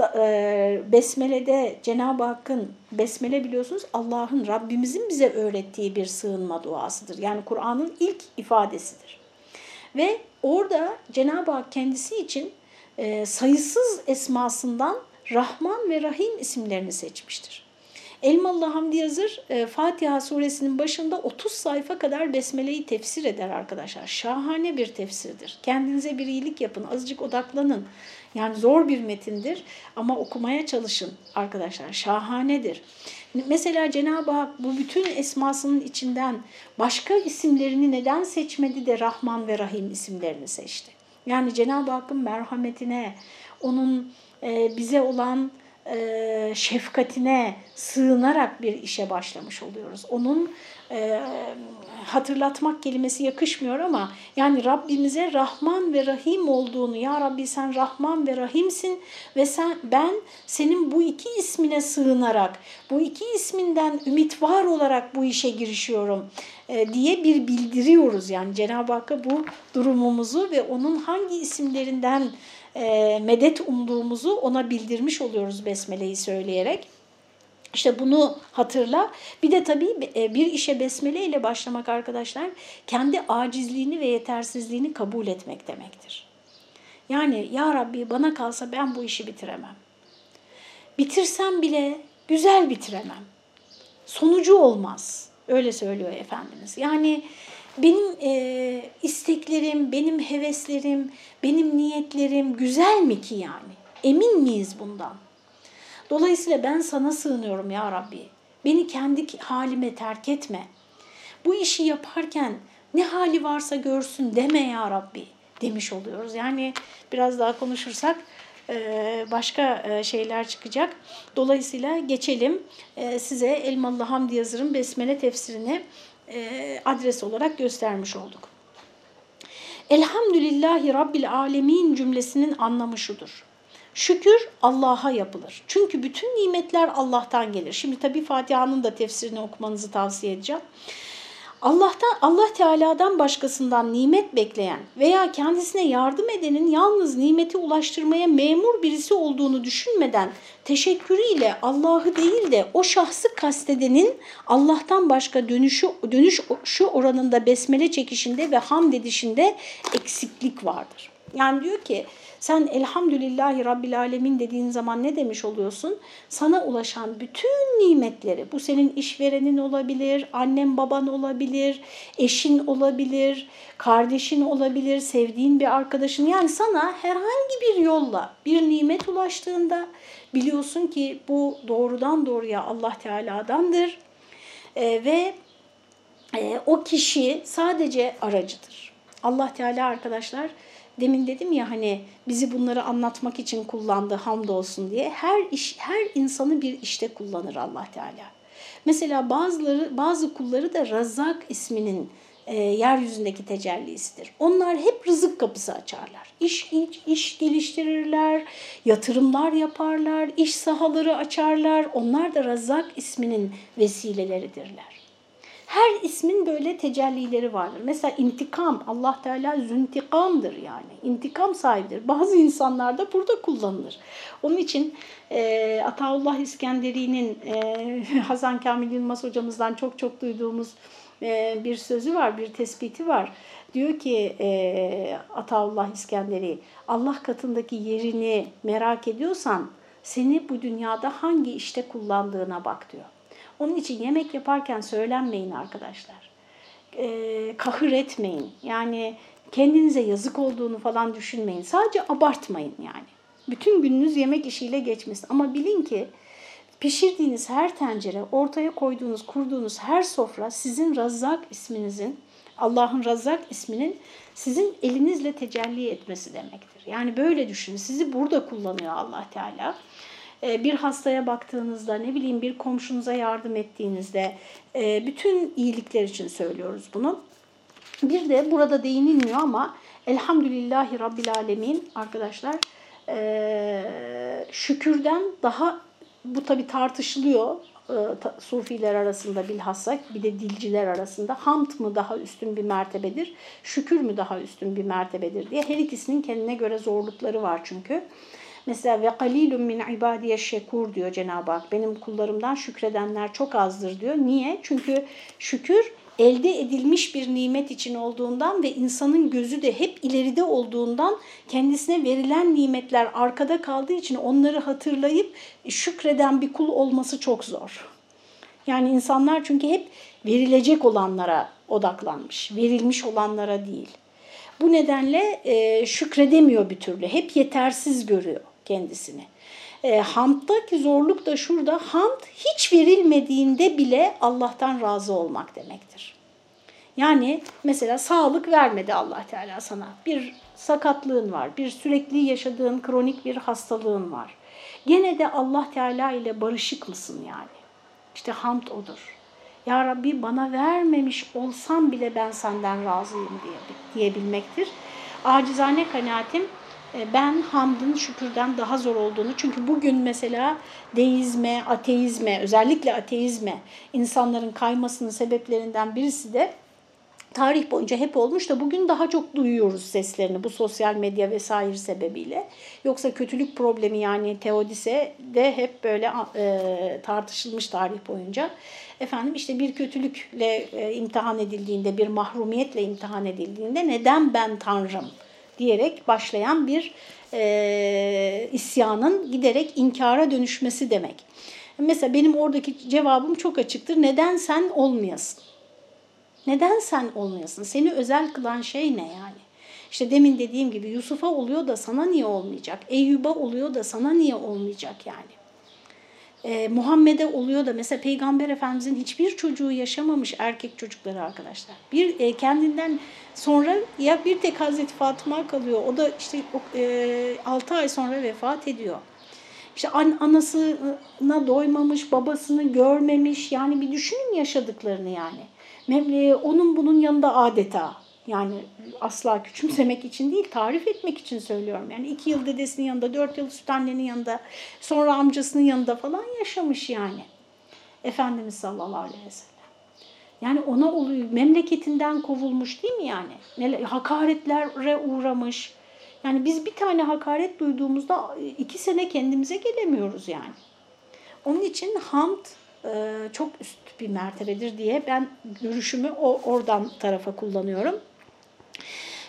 e, Besmele'de Cenab-ı Hakk'ın, Besmele biliyorsunuz Allah'ın, Rabbimizin bize öğrettiği bir sığınma duasıdır. Yani Kur'an'ın ilk ifadesidir. Ve orada Cenab-ı Hak kendisi için e, sayısız esmasından Rahman ve Rahim isimlerini seçmiştir. Elmalı Hamdi Yazır e, Fatiha suresinin başında 30 sayfa kadar Besmele'yi tefsir eder arkadaşlar. Şahane bir tefsirdir. Kendinize bir iyilik yapın, azıcık odaklanın. Yani zor bir metindir ama okumaya çalışın arkadaşlar. Şahanedir. Mesela Cenab-ı Hak bu bütün esmasının içinden başka isimlerini neden seçmedi de Rahman ve Rahim isimlerini seçti? Yani Cenab-ı Hakk'ın merhametine, onun e, bize olan e, şefkatine sığınarak bir işe başlamış oluyoruz. Onun e, hatırlatmak kelimesi yakışmıyor ama yani Rabbimize Rahman ve Rahim olduğunu ya Rabbi sen Rahman ve Rahimsin ve sen ben senin bu iki ismine sığınarak bu iki isminden ümit var olarak bu işe girişiyorum e, diye bir bildiriyoruz yani Cenab-ı Hakk'a bu durumumuzu ve onun hangi isimlerinden e, medet umduğumuzu ona bildirmiş oluyoruz Besmele'yi söyleyerek. İşte bunu hatırla. Bir de tabii e, bir işe besmele ile başlamak arkadaşlar kendi acizliğini ve yetersizliğini kabul etmek demektir. Yani ya Rabbi bana kalsa ben bu işi bitiremem. Bitirsem bile güzel bitiremem. Sonucu olmaz. Öyle söylüyor Efendimiz. Yani benim e, isteklerim, benim heveslerim, benim niyetlerim güzel mi ki yani? Emin miyiz bundan? Dolayısıyla ben sana sığınıyorum ya Rabbi. Beni kendi halime terk etme. Bu işi yaparken ne hali varsa görsün deme ya Rabbi demiş oluyoruz. Yani biraz daha konuşursak e, başka e, şeyler çıkacak. Dolayısıyla geçelim e, size Elmalı Hamdi Yazır'ın Besmele tefsirini adres olarak göstermiş olduk. Elhamdülillahi Rabbil Alemin cümlesinin anlamı şudur. Şükür Allah'a yapılır. Çünkü bütün nimetler Allah'tan gelir. Şimdi tabii Fatiha'nın da tefsirini okumanızı tavsiye edeceğim. Allah'tan Allah Teala'dan başkasından nimet bekleyen veya kendisine yardım edenin yalnız nimeti ulaştırmaya memur birisi olduğunu düşünmeden teşekkürüyle Allah'ı değil de o şahsı kastedenin Allah'tan başka dönüşü dönüş şu oranında besmele çekişinde ve hamd edişinde eksiklik vardır. Yani diyor ki sen elhamdülillahi rabbil alemin dediğin zaman ne demiş oluyorsun? Sana ulaşan bütün nimetleri, bu senin işverenin olabilir, annen baban olabilir, eşin olabilir, kardeşin olabilir, sevdiğin bir arkadaşın. Yani sana herhangi bir yolla bir nimet ulaştığında biliyorsun ki bu doğrudan doğruya Allah Teala'dandır ee, ve e, o kişi sadece aracıdır. Allah Teala arkadaşlar demin dedim ya hani bizi bunları anlatmak için kullandı hamdolsun diye. Her iş her insanı bir işte kullanır Allah Teala. Mesela bazıları bazı kulları da Razzak isminin e, yeryüzündeki tecellisidir. Onlar hep rızık kapısı açarlar. İş, iş, iş geliştirirler, yatırımlar yaparlar, iş sahaları açarlar. Onlar da Razzak isminin vesileleridirler. Her ismin böyle tecellileri vardır. Mesela intikam, Allah Teala züntikamdır yani. İntikam sahibidir. Bazı insanlar da burada kullanılır. Onun için e, Ataullah İskenderi'nin e, Hasan Kamil Yılmaz hocamızdan çok çok duyduğumuz e, bir sözü var, bir tespiti var. Diyor ki e, Ataullah İskenderi, Allah katındaki yerini merak ediyorsan seni bu dünyada hangi işte kullandığına bak diyor. Onun için yemek yaparken söylenmeyin arkadaşlar. E, kahır etmeyin. Yani kendinize yazık olduğunu falan düşünmeyin. Sadece abartmayın yani. Bütün gününüz yemek işiyle geçmesin. Ama bilin ki pişirdiğiniz her tencere, ortaya koyduğunuz, kurduğunuz her sofra sizin Razzak isminizin, Allah'ın Razzak isminin sizin elinizle tecelli etmesi demektir. Yani böyle düşünün. Sizi burada kullanıyor Allah Teala. Ee, bir hastaya baktığınızda, ne bileyim bir komşunuza yardım ettiğinizde, e, bütün iyilikler için söylüyoruz bunu. Bir de burada değinilmiyor ama elhamdülillahi rabbil alemin arkadaşlar e, şükürden daha bu tabi tartışılıyor e, sufiler arasında bilhassa bir de dilciler arasında hamd mı daha üstün bir mertebedir, şükür mü daha üstün bir mertebedir diye her ikisinin kendine göre zorlukları var çünkü. Mesela ve kalilun min ibadiye şekur diyor Cenab-ı Hak. Benim kullarımdan şükredenler çok azdır diyor. Niye? Çünkü şükür elde edilmiş bir nimet için olduğundan ve insanın gözü de hep ileride olduğundan kendisine verilen nimetler arkada kaldığı için onları hatırlayıp şükreden bir kul olması çok zor. Yani insanlar çünkü hep verilecek olanlara odaklanmış, verilmiş olanlara değil. Bu nedenle e, şükredemiyor bir türlü, hep yetersiz görüyor kendisini. E, hamdaki zorluk da şurada, hamd hiç verilmediğinde bile Allah'tan razı olmak demektir. Yani mesela sağlık vermedi Allah Teala sana. Bir sakatlığın var, bir sürekli yaşadığın kronik bir hastalığın var. Gene de Allah Teala ile barışık mısın yani? İşte hamd odur. Ya Rabbi bana vermemiş olsam bile ben senden razıyım diye, diyebilmektir. Acizane kanaatim ben hamdın şükürden daha zor olduğunu çünkü bugün mesela deizme, ateizme özellikle ateizme insanların kaymasının sebeplerinden birisi de tarih boyunca hep olmuş da bugün daha çok duyuyoruz seslerini bu sosyal medya vesaire sebebiyle. Yoksa kötülük problemi yani teodise de hep böyle e, tartışılmış tarih boyunca. Efendim işte bir kötülükle e, imtihan edildiğinde, bir mahrumiyetle imtihan edildiğinde neden ben Tanrım diyerek başlayan bir e, isyanın giderek inkara dönüşmesi demek. Mesela benim oradaki cevabım çok açıktır. Neden sen olmayasın? Neden sen olmayasın? Seni özel kılan şey ne yani? İşte demin dediğim gibi Yusuf'a oluyor da sana niye olmayacak? Eyyub'a oluyor da sana niye olmayacak yani? Ee, Muhammed'e oluyor da mesela Peygamber Efendimizin hiçbir çocuğu yaşamamış erkek çocukları arkadaşlar. Bir e, kendinden sonra ya bir tek Hazreti Fatıma kalıyor. O da işte e, 6 ay sonra vefat ediyor. İşte an, anasına doymamış, babasını görmemiş. Yani bir düşünün yaşadıklarını yani. Onun bunun yanında adeta. Yani asla küçümsemek için değil, tarif etmek için söylüyorum. Yani iki yıl dedesinin yanında, dört yıl süt annenin yanında, sonra amcasının yanında falan yaşamış yani. Efendimiz sallallahu aleyhi ve sellem. Yani ona oluyor, memleketinden kovulmuş değil mi yani? Hakaretlere uğramış. Yani biz bir tane hakaret duyduğumuzda iki sene kendimize gelemiyoruz yani. Onun için hamd e, çok üst bir mertebedir diye ben görüşümü o oradan tarafa kullanıyorum.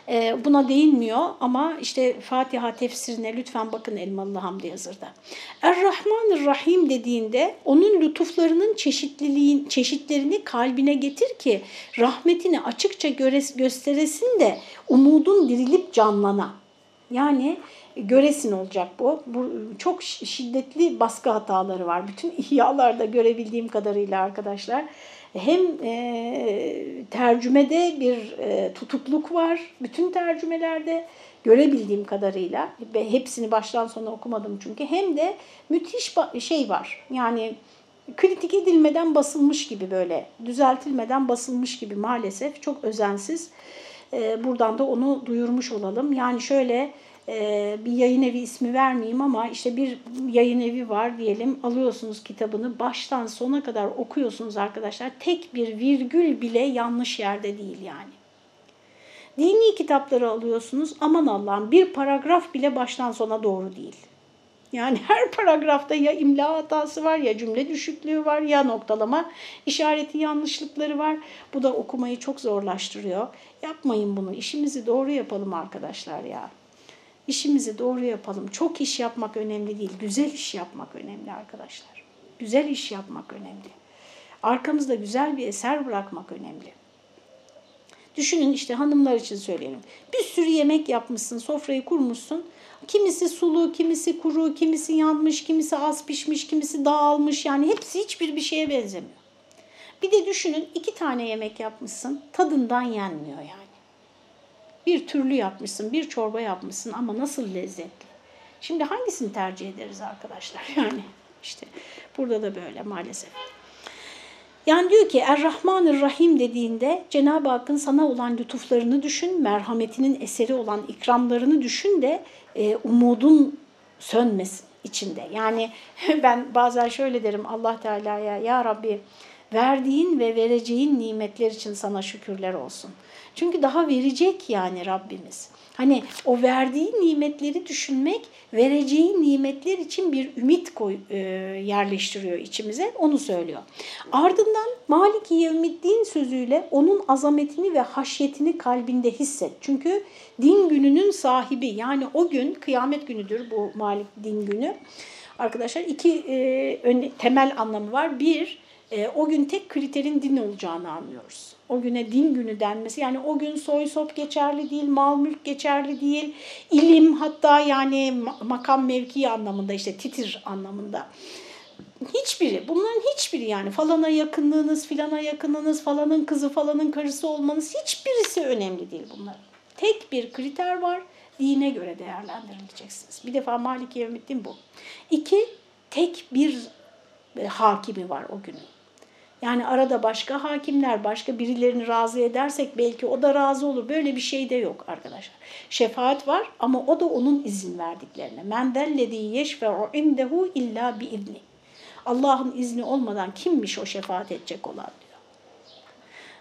E, buna değinmiyor ama işte Fatiha tefsirine lütfen bakın Elmalı Hamdi Yazır'da. Er-Rahman Rahim dediğinde onun lütuflarının çeşitliliğin çeşitlerini kalbine getir ki rahmetini açıkça gösteresin de umudun dirilip canlana. Yani göresin olacak bu. bu. Çok şiddetli baskı hataları var. Bütün ihyalarda görebildiğim kadarıyla arkadaşlar. Hem e, tercümede bir e, tutukluk var. Bütün tercümelerde görebildiğim kadarıyla. Ve hepsini baştan sona okumadım çünkü. Hem de müthiş şey var. Yani kritik edilmeden basılmış gibi böyle. Düzeltilmeden basılmış gibi maalesef. Çok özensiz. E, buradan da onu duyurmuş olalım. Yani şöyle ee, bir yayın evi ismi vermeyeyim ama işte bir yayın evi var diyelim alıyorsunuz kitabını baştan sona kadar okuyorsunuz arkadaşlar. Tek bir virgül bile yanlış yerde değil yani. Dini kitapları alıyorsunuz aman Allah'ım bir paragraf bile baştan sona doğru değil. Yani her paragrafta ya imla hatası var ya cümle düşüklüğü var ya noktalama işareti yanlışlıkları var. Bu da okumayı çok zorlaştırıyor. Yapmayın bunu işimizi doğru yapalım arkadaşlar ya. İşimizi doğru yapalım. Çok iş yapmak önemli değil. Güzel iş yapmak önemli arkadaşlar. Güzel iş yapmak önemli. Arkamızda güzel bir eser bırakmak önemli. Düşünün işte hanımlar için söyleyelim. Bir sürü yemek yapmışsın, sofrayı kurmuşsun. Kimisi sulu, kimisi kuru, kimisi yanmış, kimisi az pişmiş, kimisi dağılmış. Yani hepsi hiçbir bir şeye benzemiyor. Bir de düşünün iki tane yemek yapmışsın, tadından yenmiyor yani. Bir türlü yapmışsın, bir çorba yapmışsın ama nasıl lezzetli. Şimdi hangisini tercih ederiz arkadaşlar? Yani işte burada da böyle maalesef. Yani diyor ki Er-Rahmanir Rahim dediğinde Cenab-ı Hakk'ın sana olan lütuflarını düşün, merhametinin eseri olan ikramlarını düşün de e, umudun sönmesin içinde. Yani ben bazen şöyle derim Allah Teala'ya ya Rabbi verdiğin ve vereceğin nimetler için sana şükürler olsun. Çünkü daha verecek yani Rabbimiz. Hani o verdiği nimetleri düşünmek, vereceği nimetler için bir ümit koy, e, yerleştiriyor içimize, onu söylüyor. Ardından Maliki Yevmiddin sözüyle onun azametini ve haşyetini kalbinde hisset. Çünkü din gününün sahibi yani o gün kıyamet günüdür bu Malik din günü. Arkadaşlar iki e, temel anlamı var. Bir, e, o gün tek kriterin din olacağını anlıyoruz. O güne din günü denmesi yani o gün soy sop geçerli değil, mal mülk geçerli değil, ilim hatta yani makam mevki anlamında işte titir anlamında. Hiçbiri, bunların hiçbiri yani falana yakınlığınız, filana yakınlığınız, falanın kızı, falanın karısı olmanız hiçbirisi önemli değil bunlar. Tek bir kriter var, dine göre değerlendirileceksiniz. Bir defa Maliki Yevmiddin bu. İki, tek bir e, hakimi var o günün. Yani arada başka hakimler, başka birilerini razı edersek belki o da razı olur. Böyle bir şey de yok arkadaşlar. Şefaat var ama o da onun izin verdiklerine. Men dellezî yeşferu indehu illa bi izni. Allah'ın izni olmadan kimmiş o şefaat edecek olan ee,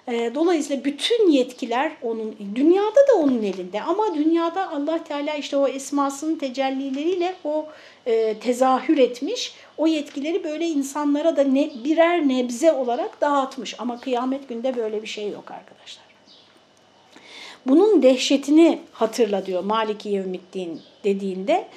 dolayısıyla bütün yetkiler onun, dünyada da onun elinde ama dünyada Allah Teala işte o esmasının tecellileriyle o e, tezahür etmiş. O yetkileri böyle insanlara da ne, birer nebze olarak dağıtmış ama kıyamet günde böyle bir şey yok arkadaşlar. Bunun dehşetini hatırla diyor Maliki Yevmiddin dediğinde.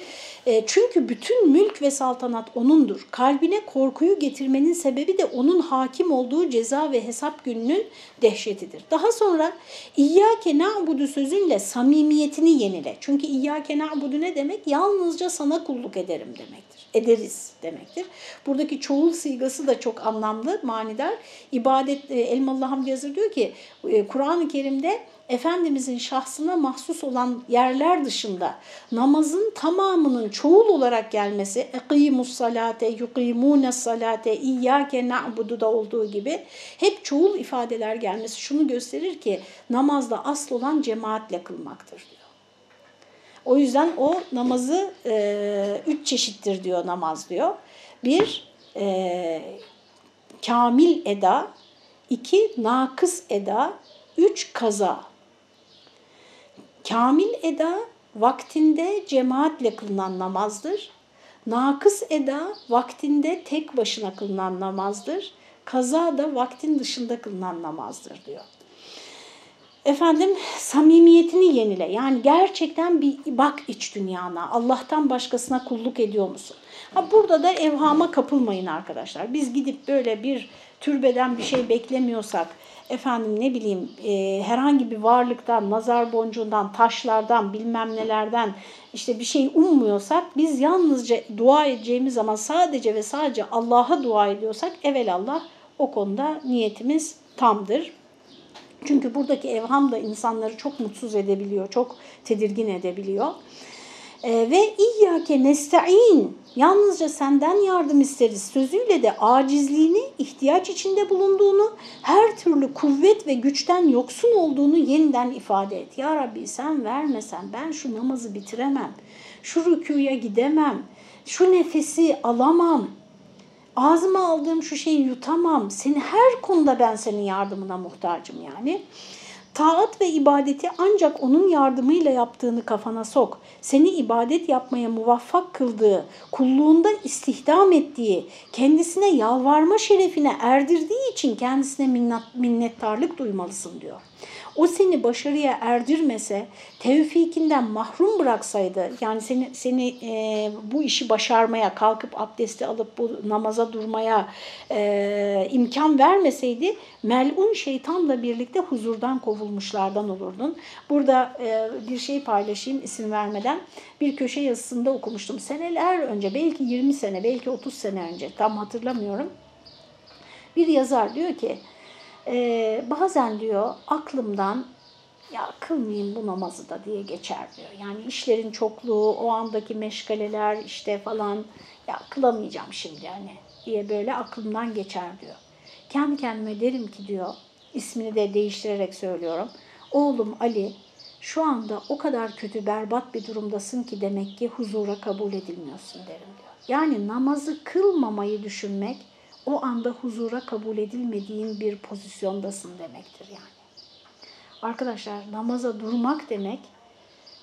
E, çünkü bütün mülk ve saltanat O'nundur. Kalbine korkuyu getirmenin sebebi de O'nun hakim olduğu ceza ve hesap gününün dehşetidir. Daha sonra İyyâke na'budu sözünle samimiyetini yenile. Çünkü İyyâke na'budu ne demek? Yalnızca sana kulluk ederim demektir. Ederiz demektir. Buradaki çoğul sigası da çok anlamlı, manidar. İbadet, e, Elmalı Hamdi Yazır diyor ki e, Kur'an-ı Kerim'de Efendimizin şahsına mahsus olan yerler dışında namazın tamamının çoğul olarak gelmesi ekimus salate, yukimunes salate, iyyake na'budu da olduğu gibi hep çoğul ifadeler gelmesi şunu gösterir ki namazda asıl olan cemaatle kılmaktır diyor. O yüzden o namazı e, üç çeşittir diyor namaz diyor. Bir, e, kamil eda, iki, nakıs eda, üç, kaza. Kamil eda vaktinde cemaatle kılınan namazdır. Nakıs eda vaktinde tek başına kılınan namazdır. Kaza da vaktin dışında kılınan namazdır diyor. Efendim samimiyetini yenile. Yani gerçekten bir bak iç dünyana. Allah'tan başkasına kulluk ediyor musun? Ha burada da evhama kapılmayın arkadaşlar. Biz gidip böyle bir türbeden bir şey beklemiyorsak, efendim ne bileyim e, herhangi bir varlıktan, nazar boncuğundan, taşlardan, bilmem nelerden işte bir şey ummuyorsak biz yalnızca dua edeceğimiz zaman sadece ve sadece Allah'a dua ediyorsak evelallah o konuda niyetimiz tamdır. Çünkü buradaki evham da insanları çok mutsuz edebiliyor, çok tedirgin edebiliyor. E, ve İyyâke nesta'in yalnızca senden yardım isteriz sözüyle de acizliğini, ihtiyaç içinde bulunduğunu, her türlü kuvvet ve güçten yoksun olduğunu yeniden ifade et. Ya Rabbi sen vermesen ben şu namazı bitiremem, şu rükuya gidemem, şu nefesi alamam, ağzıma aldığım şu şeyi yutamam, seni her konuda ben senin yardımına muhtacım yani. Taat ve ibadeti ancak onun yardımıyla yaptığını kafana sok. Seni ibadet yapmaya muvaffak kıldığı, kulluğunda istihdam ettiği, kendisine yalvarma şerefine erdirdiği için kendisine minnet, minnettarlık duymalısın diyor o seni başarıya erdirmese, tevfikinden mahrum bıraksaydı, yani seni, seni e, bu işi başarmaya, kalkıp abdesti alıp bu namaza durmaya e, imkan vermeseydi, melun şeytanla birlikte huzurdan kovulmuşlardan olurdun. Burada e, bir şey paylaşayım isim vermeden. Bir köşe yazısında okumuştum. Seneler önce, belki 20 sene, belki 30 sene önce, tam hatırlamıyorum. Bir yazar diyor ki, ee, bazen diyor aklımdan ya kılmayayım bu namazı da diye geçer diyor. Yani işlerin çokluğu, o andaki meşgaleler işte falan ya kılamayacağım şimdi yani diye böyle aklımdan geçer diyor. Kendi kendime derim ki diyor, ismini de değiştirerek söylüyorum. Oğlum Ali şu anda o kadar kötü berbat bir durumdasın ki demek ki huzura kabul edilmiyorsun derim diyor. Yani namazı kılmamayı düşünmek o anda huzura kabul edilmediğin bir pozisyondasın demektir yani. Arkadaşlar namaza durmak demek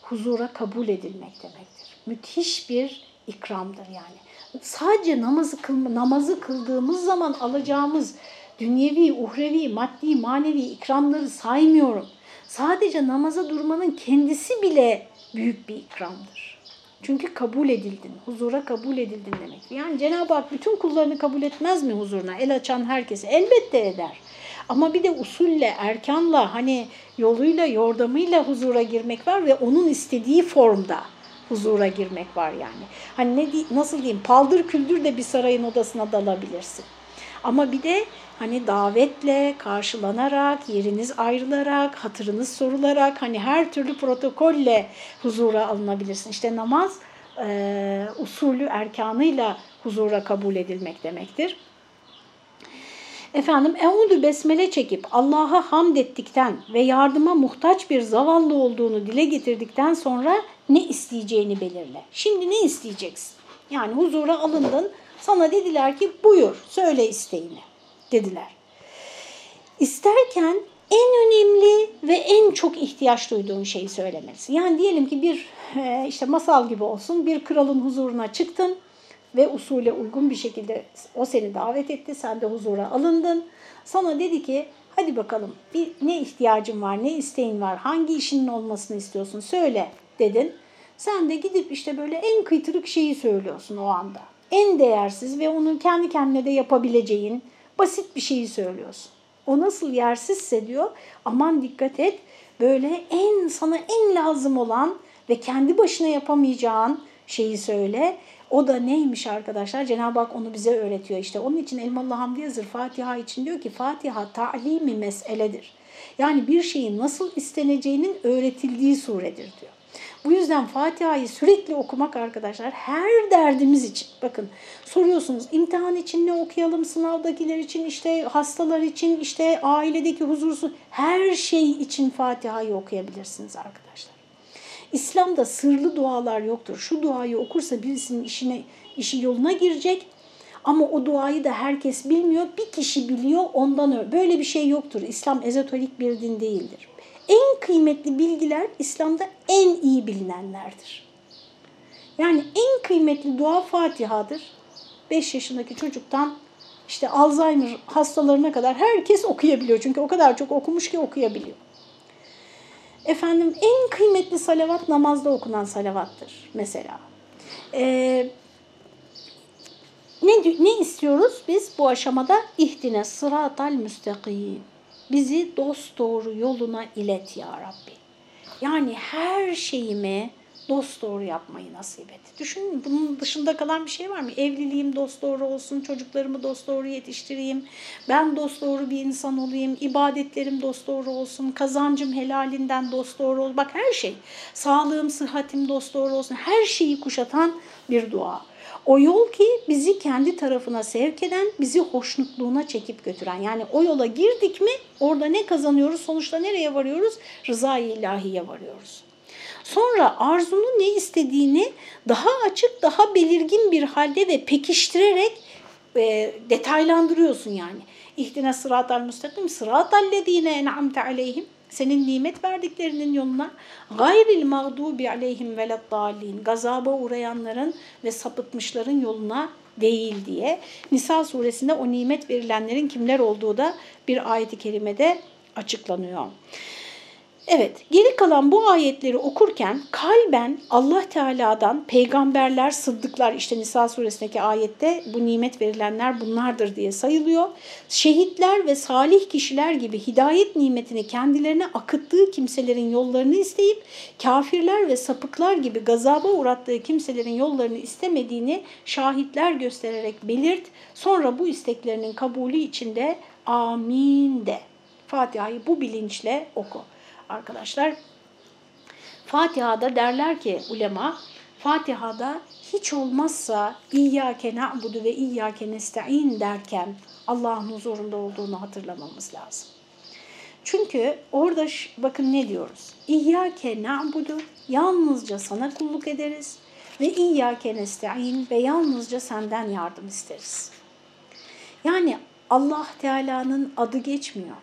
huzura kabul edilmek demektir. Müthiş bir ikramdır yani. Sadece namazı, kılma, namazı kıldığımız zaman alacağımız dünyevi, uhrevi, maddi, manevi ikramları saymıyorum. Sadece namaza durmanın kendisi bile büyük bir ikramdır. Çünkü kabul edildin, huzura kabul edildin demek. Yani Cenab-ı Hak bütün kullarını kabul etmez mi huzuruna? El açan herkesi elbette eder. Ama bir de usulle, erkanla, hani yoluyla, yordamıyla huzura girmek var ve onun istediği formda huzura girmek var yani. Hani ne nasıl diyeyim, paldır küldür de bir sarayın odasına dalabilirsin. Ama bir de hani davetle, karşılanarak, yeriniz ayrılarak, hatırınız sorularak hani her türlü protokolle huzura alınabilirsin. İşte namaz e, usulü erkanıyla huzura kabul edilmek demektir. Efendim Eûdü besmele çekip Allah'a hamd ettikten ve yardıma muhtaç bir zavallı olduğunu dile getirdikten sonra ne isteyeceğini belirle. Şimdi ne isteyeceksin? Yani huzura alındın, sana dediler ki buyur söyle isteğini dediler. İsterken en önemli ve en çok ihtiyaç duyduğun şeyi söylemelisin. Yani diyelim ki bir e, işte masal gibi olsun bir kralın huzuruna çıktın ve usule uygun bir şekilde o seni davet etti. Sen de huzura alındın. Sana dedi ki hadi bakalım bir, ne ihtiyacın var, ne isteğin var, hangi işinin olmasını istiyorsun söyle dedin. Sen de gidip işte böyle en kıytırık şeyi söylüyorsun o anda. En değersiz ve onu kendi kendine de yapabileceğin basit bir şeyi söylüyorsun. O nasıl yersizse diyor aman dikkat et böyle en sana en lazım olan ve kendi başına yapamayacağın şeyi söyle. O da neymiş arkadaşlar? Cenab-ı Hak onu bize öğretiyor işte. Onun için Elmalı Hamdi Yazır Fatiha için diyor ki Fatiha ta'limi meseledir. Yani bir şeyin nasıl isteneceğinin öğretildiği suredir diyor. Bu yüzden Fatiha'yı sürekli okumak arkadaşlar her derdimiz için. Bakın soruyorsunuz imtihan için ne okuyalım, sınavdakiler için, işte hastalar için, işte ailedeki huzursuz her şey için Fatiha'yı okuyabilirsiniz arkadaşlar. İslam'da sırlı dualar yoktur. Şu duayı okursa birisinin işine işi yoluna girecek ama o duayı da herkes bilmiyor. Bir kişi biliyor ondan öyle. Böyle bir şey yoktur. İslam ezoterik bir din değildir. En kıymetli bilgiler İslam'da en iyi bilinenlerdir. Yani en kıymetli dua Fatiha'dır. 5 yaşındaki çocuktan işte Alzheimer hastalarına kadar herkes okuyabiliyor. Çünkü o kadar çok okumuş ki okuyabiliyor. Efendim en kıymetli salavat namazda okunan salavattır mesela. Ee, ne, ne istiyoruz biz bu aşamada? İhtine sıratal müstakim. Bizi dost doğru yoluna ilet ya Rabbi. Yani her şeyimi dost doğru yapmayı nasip et. Düşünün bunun dışında kalan bir şey var mı? Evliliğim dost doğru olsun, çocuklarımı dost doğru yetiştireyim, ben dost doğru bir insan olayım, ibadetlerim dost doğru olsun, kazancım helalinden dost doğru olsun. Bak her şey, sağlığım, sıhhatim dost doğru olsun. Her şeyi kuşatan bir dua. O yol ki bizi kendi tarafına sevk eden, bizi hoşnutluğuna çekip götüren. Yani o yola girdik mi orada ne kazanıyoruz, sonuçta nereye varıyoruz? Rıza-i ilahiye varıyoruz. Sonra arzunun ne istediğini daha açık, daha belirgin bir halde ve pekiştirerek e, detaylandırıyorsun yani. İhtine sıratal müstakim, sıratal lezine en'amte aleyhim. Senin nimet verdiklerinin yoluna gayril mağdubi aleyhim veleddallin. Gazaba uğrayanların ve sapıtmışların yoluna değil diye. Nisa suresinde o nimet verilenlerin kimler olduğu da bir ayet-i kerimede açıklanıyor. Evet, geri kalan bu ayetleri okurken kalben Allah Teala'dan peygamberler, sıddıklar işte Nisa suresindeki ayette bu nimet verilenler bunlardır diye sayılıyor. Şehitler ve salih kişiler gibi hidayet nimetini kendilerine akıttığı kimselerin yollarını isteyip kafirler ve sapıklar gibi gazaba uğrattığı kimselerin yollarını istemediğini şahitler göstererek belirt. Sonra bu isteklerinin kabulü içinde amin de. Fatiha'yı bu bilinçle oku arkadaşlar. Fatiha'da derler ki ulema, Fatiha'da hiç olmazsa İyyâke na'budu ve İyyâke nesta'in derken Allah'ın huzurunda olduğunu hatırlamamız lazım. Çünkü orada bakın ne diyoruz? İyyâke na'budu, yalnızca sana kulluk ederiz ve İyyâke nesta'in ve yalnızca senden yardım isteriz. Yani Allah Teala'nın adı geçmiyor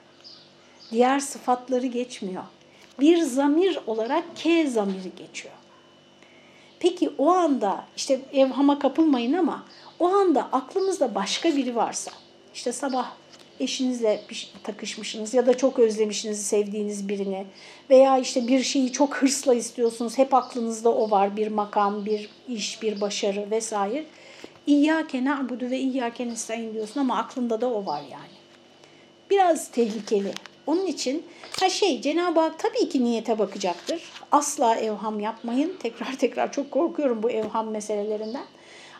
diğer sıfatları geçmiyor. Bir zamir olarak K zamiri geçiyor. Peki o anda işte evhama kapılmayın ama o anda aklımızda başka biri varsa işte sabah eşinizle takışmışsınız ya da çok özlemişsiniz sevdiğiniz birini veya işte bir şeyi çok hırsla istiyorsunuz hep aklınızda o var bir makam, bir iş, bir başarı vesaire. İyyâke na'budu ve iyyâke nestaîn diyorsun ama aklında da o var yani. Biraz tehlikeli onun için her şey Cenab-ı Hak tabii ki niyete bakacaktır. Asla evham yapmayın. Tekrar tekrar çok korkuyorum bu evham meselelerinden.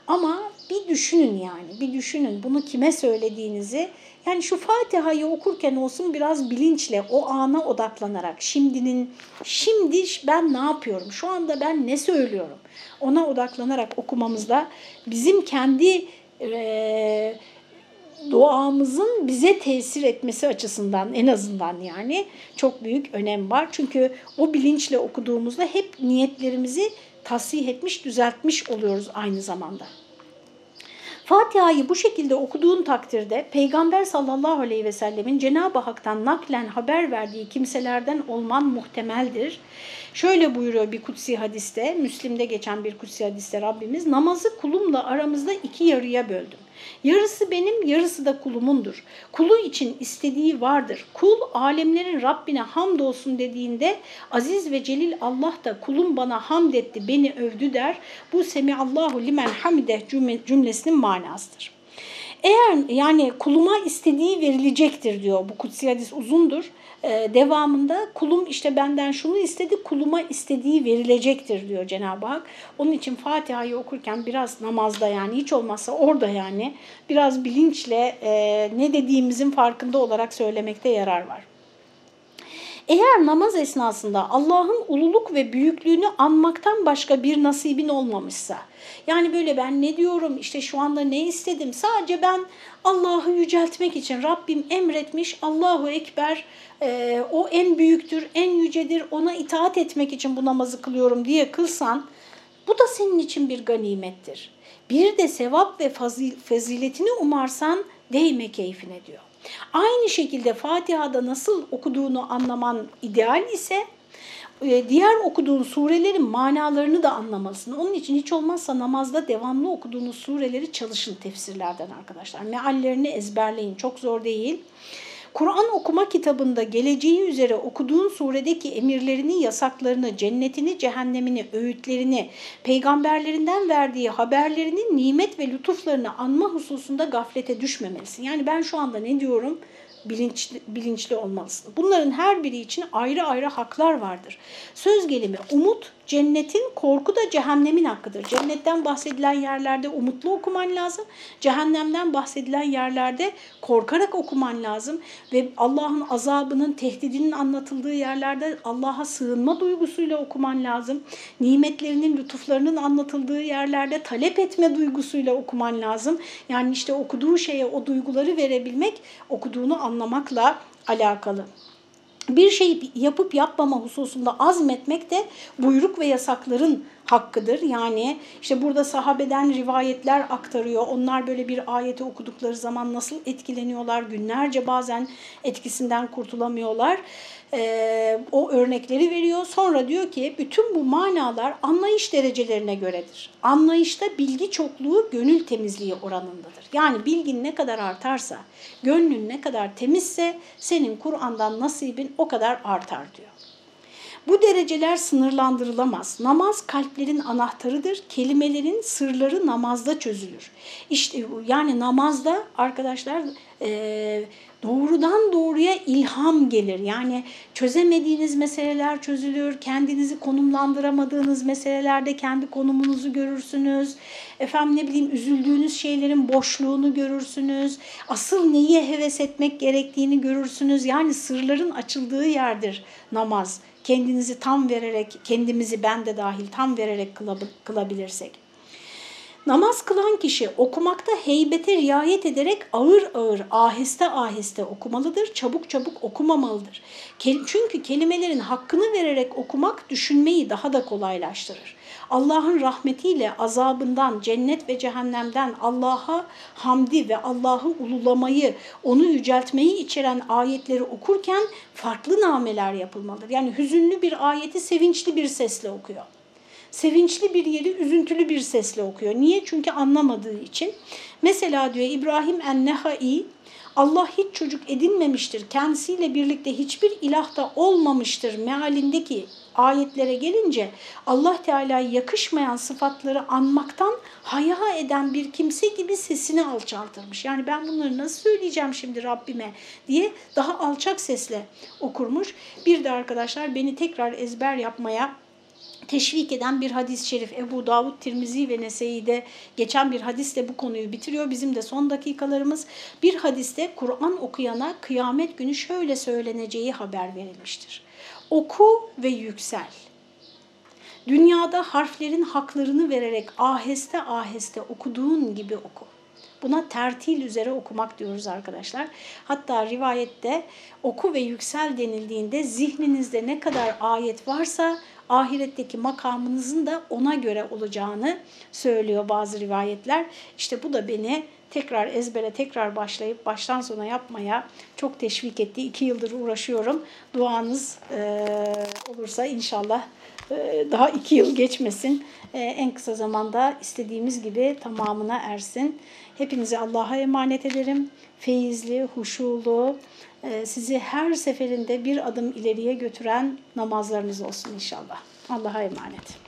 Ama bir düşünün yani, bir düşünün bunu kime söylediğinizi. Yani şu Fatiha'yı okurken olsun biraz bilinçle, o ana odaklanarak, şimdinin, şimdi ben ne yapıyorum, şu anda ben ne söylüyorum, ona odaklanarak okumamızda bizim kendi e, duamızın bize tesir etmesi açısından en azından yani çok büyük önem var. Çünkü o bilinçle okuduğumuzda hep niyetlerimizi tasih etmiş, düzeltmiş oluyoruz aynı zamanda. Fatiha'yı bu şekilde okuduğun takdirde Peygamber sallallahu aleyhi ve sellemin Cenab-ı Hak'tan naklen haber verdiği kimselerden olman muhtemeldir. Şöyle buyuruyor bir kutsi hadiste, Müslim'de geçen bir kutsi hadiste Rabbimiz, namazı kulumla aramızda iki yarıya böldüm. Yarısı benim, yarısı da kulumundur. Kulu için istediği vardır. Kul alemlerin Rabbine hamdolsun dediğinde aziz ve celil Allah da kulum bana hamd etti, beni övdü der. Bu Semiallahu limen hamide cümlesinin manasıdır. Eğer yani kuluma istediği verilecektir diyor. Bu kutsi hadis uzundur. Ee, devamında kulum işte benden şunu istedi, kuluma istediği verilecektir diyor Cenab-ı Hak. Onun için Fatiha'yı okurken biraz namazda yani hiç olmazsa orada yani biraz bilinçle e, ne dediğimizin farkında olarak söylemekte yarar var. Eğer namaz esnasında Allah'ın ululuk ve büyüklüğünü anmaktan başka bir nasibin olmamışsa, yani böyle ben ne diyorum, işte şu anda ne istedim, sadece ben Allah'ı yüceltmek için Rabbim emretmiş, Allahu Ekber, e, o en büyüktür, en yücedir, ona itaat etmek için bu namazı kılıyorum diye kılsan, bu da senin için bir ganimettir. Bir de sevap ve faziletini umarsan değme keyfine diyor. Aynı şekilde Fatiha'da nasıl okuduğunu anlaman ideal ise e, diğer okuduğun surelerin manalarını da anlamalısın. Onun için hiç olmazsa namazda devamlı okuduğunuz sureleri çalışın tefsirlerden arkadaşlar. Meallerini ezberleyin. Çok zor değil. Kur'an okuma kitabında geleceği üzere okuduğun suredeki emirlerini, yasaklarını, cennetini, cehennemini, öğütlerini, peygamberlerinden verdiği haberlerinin nimet ve lütuflarını anma hususunda gaflete düşmemelisin. Yani ben şu anda ne diyorum? bilinçli, bilinçli olmalısın. Bunların her biri için ayrı ayrı haklar vardır. Söz gelimi umut cennetin, korku da cehennemin hakkıdır. Cennetten bahsedilen yerlerde umutlu okuman lazım. Cehennemden bahsedilen yerlerde korkarak okuman lazım. Ve Allah'ın azabının, tehdidinin anlatıldığı yerlerde Allah'a sığınma duygusuyla okuman lazım. Nimetlerinin, lütuflarının anlatıldığı yerlerde talep etme duygusuyla okuman lazım. Yani işte okuduğu şeye o duyguları verebilmek, okuduğunu anlamakla alakalı bir şey yapıp yapmama hususunda azmetmek de buyruk ve yasakların hakkıdır. Yani işte burada sahabeden rivayetler aktarıyor. Onlar böyle bir ayeti okudukları zaman nasıl etkileniyorlar, günlerce bazen etkisinden kurtulamıyorlar. Ee, o örnekleri veriyor. Sonra diyor ki bütün bu manalar anlayış derecelerine göredir. Anlayışta bilgi çokluğu gönül temizliği oranındadır. Yani bilgin ne kadar artarsa, gönlün ne kadar temizse senin Kur'an'dan nasibin o kadar artar diyor. Bu dereceler sınırlandırılamaz. Namaz kalplerin anahtarıdır. Kelimelerin sırları namazda çözülür. İşte yani namazda arkadaşlar e, doğrudan doğruya ilham gelir. Yani çözemediğiniz meseleler çözülür. Kendinizi konumlandıramadığınız meselelerde kendi konumunuzu görürsünüz. Efendim ne bileyim üzüldüğünüz şeylerin boşluğunu görürsünüz. Asıl neye heves etmek gerektiğini görürsünüz. Yani sırların açıldığı yerdir namaz kendinizi tam vererek, kendimizi ben de dahil tam vererek kılabilirsek. Namaz kılan kişi okumakta heybete riayet ederek ağır ağır, aheste aheste okumalıdır, çabuk çabuk okumamalıdır. Çünkü kelimelerin hakkını vererek okumak düşünmeyi daha da kolaylaştırır. Allah'ın rahmetiyle azabından, cennet ve cehennemden Allah'a hamdi ve Allah'ı ululamayı, onu yüceltmeyi içeren ayetleri okurken farklı nameler yapılmalıdır. Yani hüzünlü bir ayeti sevinçli bir sesle okuyor sevinçli bir yeri üzüntülü bir sesle okuyor. Niye? Çünkü anlamadığı için. Mesela diyor İbrahim en-Nehai Allah hiç çocuk edinmemiştir. Kendisiyle birlikte hiçbir ilah da olmamıştır mealindeki ayetlere gelince Allah Teala'ya yakışmayan sıfatları anmaktan haya eden bir kimse gibi sesini alçaltırmış. Yani ben bunları nasıl söyleyeceğim şimdi Rabbime diye daha alçak sesle okurmuş. Bir de arkadaşlar beni tekrar ezber yapmaya teşvik eden bir hadis-i şerif Ebu Davud, Tirmizi ve Nese'yi'de geçen bir hadisle bu konuyu bitiriyor. Bizim de son dakikalarımız bir hadiste Kur'an okuyana kıyamet günü şöyle söyleneceği haber verilmiştir. Oku ve yüksel. Dünyada harflerin haklarını vererek aheste aheste okuduğun gibi oku. Buna tertil üzere okumak diyoruz arkadaşlar. Hatta rivayette oku ve yüksel denildiğinde zihninizde ne kadar ayet varsa ahiretteki makamınızın da ona göre olacağını söylüyor bazı rivayetler. İşte bu da beni tekrar ezbere tekrar başlayıp baştan sona yapmaya çok teşvik etti. İki yıldır uğraşıyorum. Duanız e, olursa inşallah e, daha iki yıl geçmesin. E, en kısa zamanda istediğimiz gibi tamamına ersin. Hepinizi Allah'a emanet ederim. Feyizli, huşulu, sizi her seferinde bir adım ileriye götüren namazlarınız olsun inşallah. Allah'a emanet.